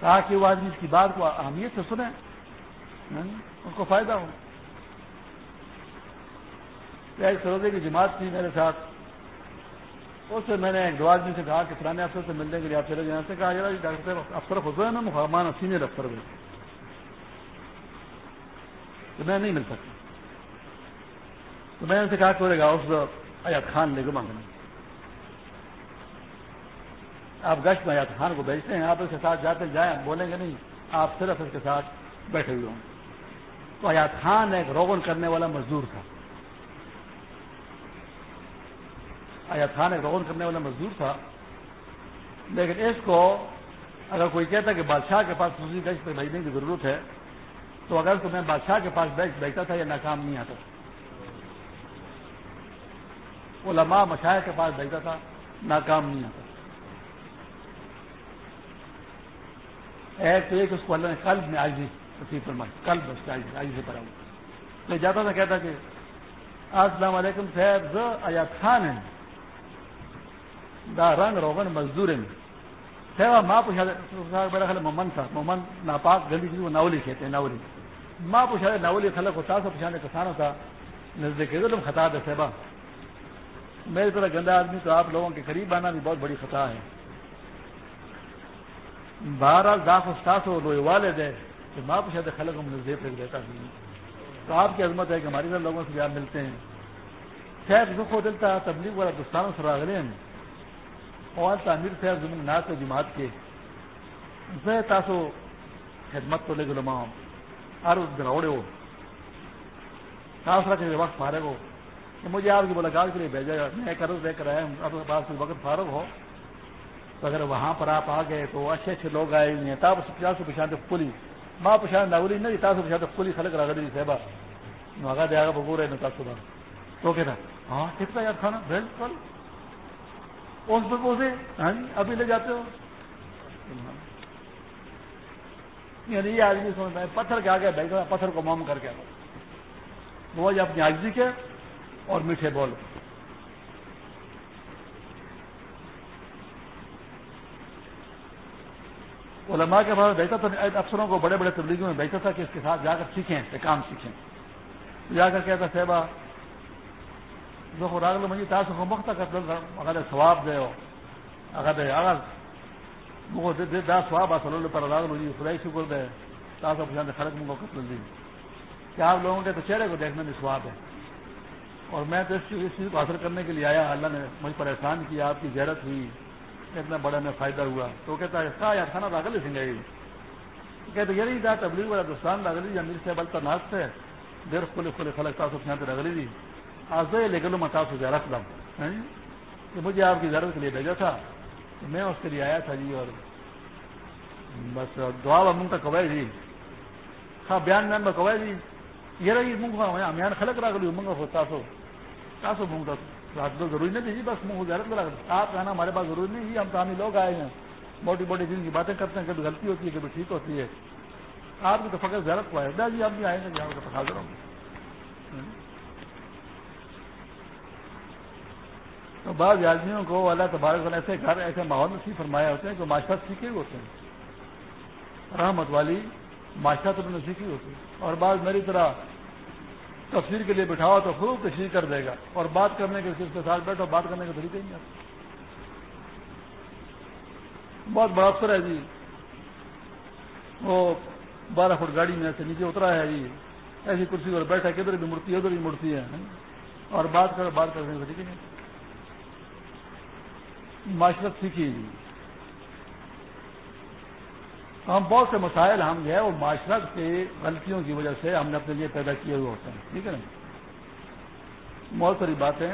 Speaker 1: تاکہ وہ آدمی اس کی بات کو اہمیت سے سنیں۔ اس کو فائدہ ہو۔ ایک سروزے کی جماعت تھی میرے ساتھ۔ اس سے میں نے ایک دو آدمی سے کہا کہ پرانے افسر سے ملنے کے لیے آپ چلے جانے سے کہا، یار ڈاکٹر صاحب، افسر خود ہے نا مخمان سینئر افسر ہوئے تو میں نہیں مل سکتا۔ تو میں نے ان سے کہا کہ گا اس خان لے کے مانگنا آپ گشت میں ایات خان کو بھیجتے ہیں، آپ اس کے ساتھ جاتے جائیں، بولیں گے نہیں، آپ صرف اس کے ساتھ بیٹھے ہوئے ہوں۔ تو ایات خان ایک روغن کرنے والا مزدور تھا۔ آیا خان ایک روغن کرنے والا مزدور تھا۔ لیکن اس کو اگر کوئی کہتا کہ بادشاہ کے پاس خصوصی گشت پہ بھیجنے کی ضرورت ہے، تو اگر تو میں بادشاہ کے پاس بیچ بیچتا تھا یا ناکام نہیں آتا۔ وہ مشاہ کے پاس بیچتا تھا، ناکام نہیں آتا۔ ایک تو ایک اس کو اللہ نے قلب میں آج بھی فرمائی، قلب اس کے آج سے پڑا میں جاتا تھا کہتا کہ السلام علیکم صاحب آیات خان ہیں دا رنگ روغن مزدور سیوا ماں پوچھا میرا خیال محمد تھا محمد ناپاک گلی کی وہ ناولی کہتے ہیں ناولی ماں پوچھا ناولی خلق ہوتا سو پوچھانے کسانوں تھا نزدیک تم خطا دے صحبا میری طرح گندا آدمی تو آپ لوگوں کے قریب آنا بھی بہت بڑی خطا ہے۔ بارہ داخ استاس ہو لوہے والے دے کہ ماں پوچھا دے خلق ہم نزدیک رکھ دیتا تو آپ کی عظمت ہے کہ ہماری طرح لوگوں سے بھی آپ ملتے ہیں۔ شاید دکھ ہو دلتا تبلیغ والا دوستانوں سے راغلے ہیں۔ اور تعمیر صاحب زمین ناز جماعت کے۔ زه تاسو خدمت کو لے گلما ہر دراوڑے ہو۔ تاسو راځي وخت فارغ ہو۔ کہ مجھے آپ کی ملاقات کے لیے بھیجا میں قرض لے کر آیا ہوں۔ اب پاس وقت فارغ ہو۔ تو اگر وہاں پر آپ آ گئے تو اچھے اچھے لوگ آئے ہوئے ہیں تاب پچاس سو پچھاتے پولی۔ ماں پچھانے ناولی نہیں تاس پچھاتے پولی، خلق رہا گری صاحبہ آگا دے گا بگو رہے نا صبح تو کہنا ہاں کتنا یار کھانا؟ بالکل اس بگو سے ہاں جی، ابھی لے جاتے ہو۔ یعنی یہ آدمی سمجھتا ہے، پتھر کے آگے بیٹھا، پتھر کو موم کر کے وہ اپنی آجزی کے اور میٹھے بول۔ علماء کے بعد بیٹھا تھا افسروں کو بڑے بڑے تبلیغوں میں بیٹھا تھا کہ اس کے ساتھ جا کر سیکھیں کہ کام سیکھیں۔ جا کر کہتا صاحبہ راگ لو مجھے تاث کو مختہ کر اگر ثواب دے ہو، اگر اگر۔ وہ دا سواب اصل پر راگ لو جی خدائی شکر دے تاث پچھانے خلق منگو قتل دی۔ کیا آپ لوگوں کے تو چہرے کو دیکھنے میں سواب ہے۔ اور میں تو اس چیز کو حاصل کرنے کے لیے آیا۔ اللہ نے مجھ پر احسان کیا، آپ کی زیرت ہوئی۔ اتنا بڑا میں فائدہ ہوا۔ تو کہتا ہے کہا یار کھانا راگل سنگھے گی کہتے یہ نہیں تھا تبلیغ والا دوستان راگلی یا میر سے بلتا ناچ سے۔ دیر کھلے کھلے خلق، تاسو یہاں پہ رگلی دی۔ آج تو لے لوں میں تاسو زیارت لم کہ ہاں جی؟ مجھے آپ کی زیارت کے لیے بھیجا تھا۔ تو میں اس کے لیے آیا تھا جی اور بس دعا و منگ کا کوائے جی۔ ہاں بیان میں کوائے جی۔ یہ رہی منگ میان خلق راگلی منگا ہو تاسو۔ تاسو منگ رات تو ضروری نہیں جی بس منہ زیارت لگا آپ کہنا ہمارے پاس ضروری نہیں جی ہم تو لوگ آئے ہیں۔ موٹی موٹی جن کی باتیں کرتے ہیں، کبھی غلطی ہوتی ہے، کبھی ٹھیک ہوتی ہے۔ آپ کی تو فخر زیارت کو آئے جی آپ بھی آئیں گے جہاں کا حاضر ہوں۔ گے تو بعض آدمیوں کو اللہ تبارک ایسے گھر، ایسے ماحول میں سی فرمایا ہوتے ہیں جو معاشرت سیکھے ہوتے ہیں۔ رحمت والی معاشرت میں سیکھی ہوتی ہے اور بعض میری طرح تفسیر کے لیے بٹھاؤ تو خوب تشریح کر دے گا اور بات کرنے کے کے ساتھ بیٹھو، بات کرنے کا طریقہ ہی نہیں بہت بڑا افسر ہے جی۔ وہ بارہ فٹ گاڑی میں سے نیچے اترا ہے جی۔ ایسی کرسی پر بیٹھا کدھر بھی مورتی ہے، ادھر بھی مورتی ہے۔ اور بات کر، بات کرنے کا طریقہ نہیں معاشرت سیکھی جی۔ ہم بہت سے مسائل ہم جو ہے وہ معاشرت کی غلطیوں کی وجہ سے ہم نے اپنے لیے پیدا کیے ہوئے ہوتے ہیں، ٹھیک ہے نا؟ بہت ساری باتیں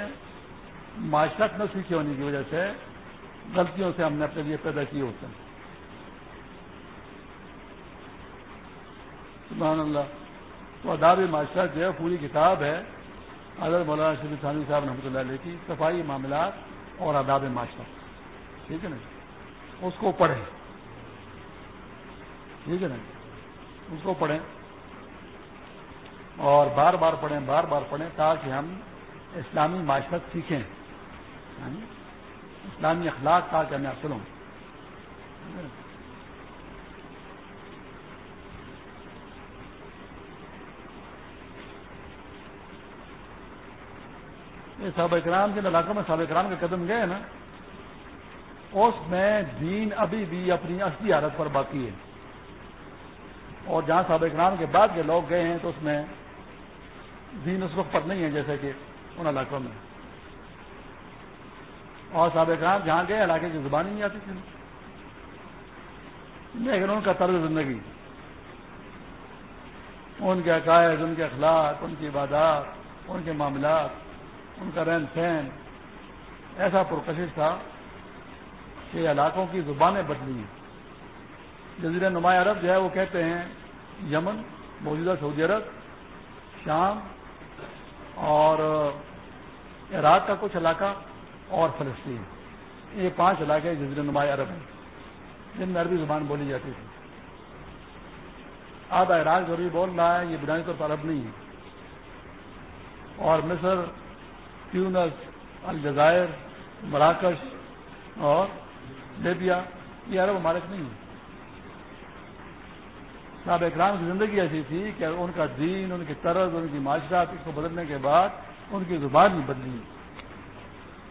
Speaker 1: معاشرت نہ سیکھی ہونے کی وجہ سے غلطیوں سے ہم نے اپنے لیے پیدا کیے ہوتے ہیں۔ سبحان اللہ۔ تو اداب معاشرت جو ہے پوری کتاب ہے، حضرت مولانا شریف ثانی صاحب رحمۃ اللہ علیہ کی صفائی معاملات اور آداب معاشرت، ٹھیک ہے نا؟ اس کو پڑھیں۔ ٹھیک ہے نا اس کو پڑھیں اور بار بار پڑھیں، بار بار پڑھیں تاکہ ہم اسلامی معاشرت سیکھیں۔ یعنی اسلامی اخلاق تاکہ ہمیں حاصل ہوں۔ صحابہ کرام جن علاقوں میں صحابہ کرام کے قدم گئے نا، اس میں دین ابھی بھی اپنی اصلی حالت پر باقی ہے۔ اور جہاں صحابہ اکرام کے بعد کے لوگ گئے ہیں تو اس میں دین اس وقت پر نہیں ہے جیسے کہ ان علاقوں میں۔ اور صحابہ اکرام جہاں گئے، علاقے کی زبان ہی نہیں آتی تھی۔ لیکن ان کا طرز زندگی، ان کے عقائد، ان کے اخلاق، ان کی عبادات، ان کے معاملات، ان کا رہن سہن، ایسا پرکشش تھا کہ علاقوں کی زبانیں بدلی ہیں۔ جزیرہ نمایاں عرب جو ہے وہ کہتے ہیں یمن، موجودہ سعودی عرب، شام اور عراق کا کچھ علاقہ اور فلسطین۔ یہ پانچ علاقے جزیرہ نمایاں عرب ہیں، جن میں عربی زبان بولی جاتی تھی۔ آدھا عراق جو بھی بول رہا ہے، یہ بنیادی طور پر عرب نہیں ہے۔ اور مصر کیونس الجزائر، مراکش اور لیبیا، یہ عرب ممالک نہیں ہے صاحب اکرام کی زندگی ایسی تھی کہ ان کا دین، ان کی طرز، ان کی معاشرات اس کو بدلنے کے بعد ان کی زبان بھی بدلی۔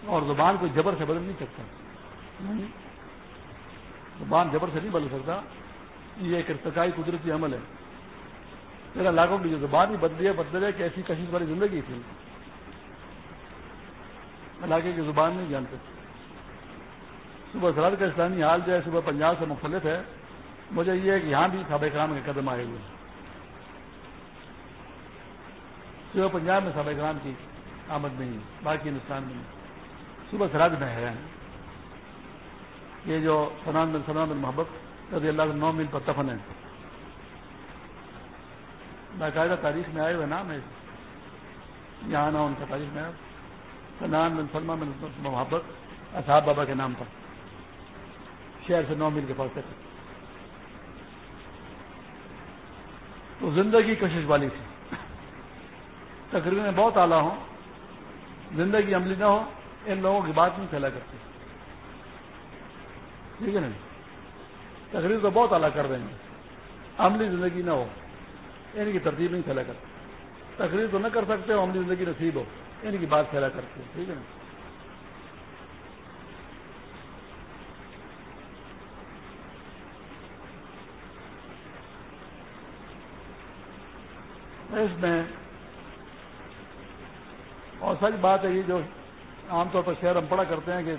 Speaker 1: اور زبان کو جبر سے بدل نہیں سکتا۔ زبان جبر سے نہیں بدل سکتا۔ یہ ایک ارتقائی قدرتی عمل ہے۔ میرا علاقوں کی جو زبان بھی بدلی ہے، بدل ہے کہ ایسی کشش والی زندگی تھی۔ علاقے کی زبان نہیں جانتے۔ صبح سرحد کا اسلامی حال جو ہے، صبح پنجاب سے مختلف ہے۔ مجھے یہ ہے کہ یہاں بھی صحابہ کرام کے قدم آئے ہوئے صبح پنجاب میں صحابہ کرام کی آمد نہیں باقی ہندوستان میں صبح سراج میں ہے یہ جو سنان بن سلام بن محبت رضی اللہ نو میل پر تفن ہے باقاعدہ تاریخ میں آئے ہوئے نام ہے یہاں آنا ان کا تاریخ میں سنان بن سلمان بن محبت اصحاب بابا کے نام پر۔ شہر سے نو میل کے پاس تک تو زندگی کشش والی تھی۔ تقریباً بہت اعلیٰ ہوں۔ زندگی عملی نہ ہو، ان لوگوں کی بات نہیں پھیلا کرتی۔ ٹھیک ہے نا؟ تقریر تو بہت اعلیٰ کر رہے ہیں۔ عملی زندگی نہ ہو، ان کی ترتیب نہیں پھیلا کرتی۔ تقریر تو نہ کر سکتے ہو، عملی زندگی نصیب ہو، ان کی بات پھیلا کرتے ٹھیک ہے نا؟ اس میں اور سچ بات ہے یہ جو عام طور پر شہر ہم پڑا کرتے ہیں کہ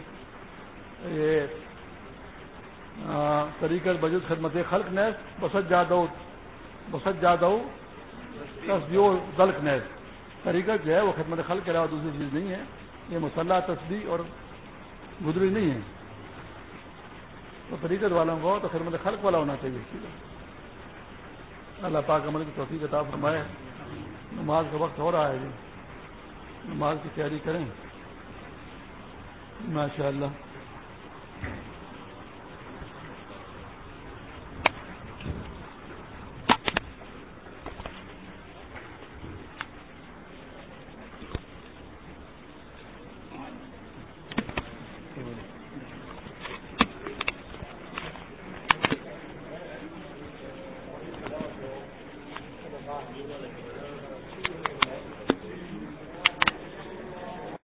Speaker 1: یہ طریقہ بجٹ خدمت خلق نیس بسط جادو بسط جادو تصدیو دلک نیس طریقہ جو ہے وہ خدمت خلق کے علاوہ دوسری چیز نہیں ہے۔ یہ مسلح تصدیق اور گزری نہیں ہے۔ تو طریقت والوں کو تو خدمت خلق والا ہونا چاہیے۔ اللہ پاک عمل کی توفیق کتاب فرمائے۔ نماز کا وقت ہو رہا ہے جی نماز کی تیاری کریں۔ ماشاء اللہ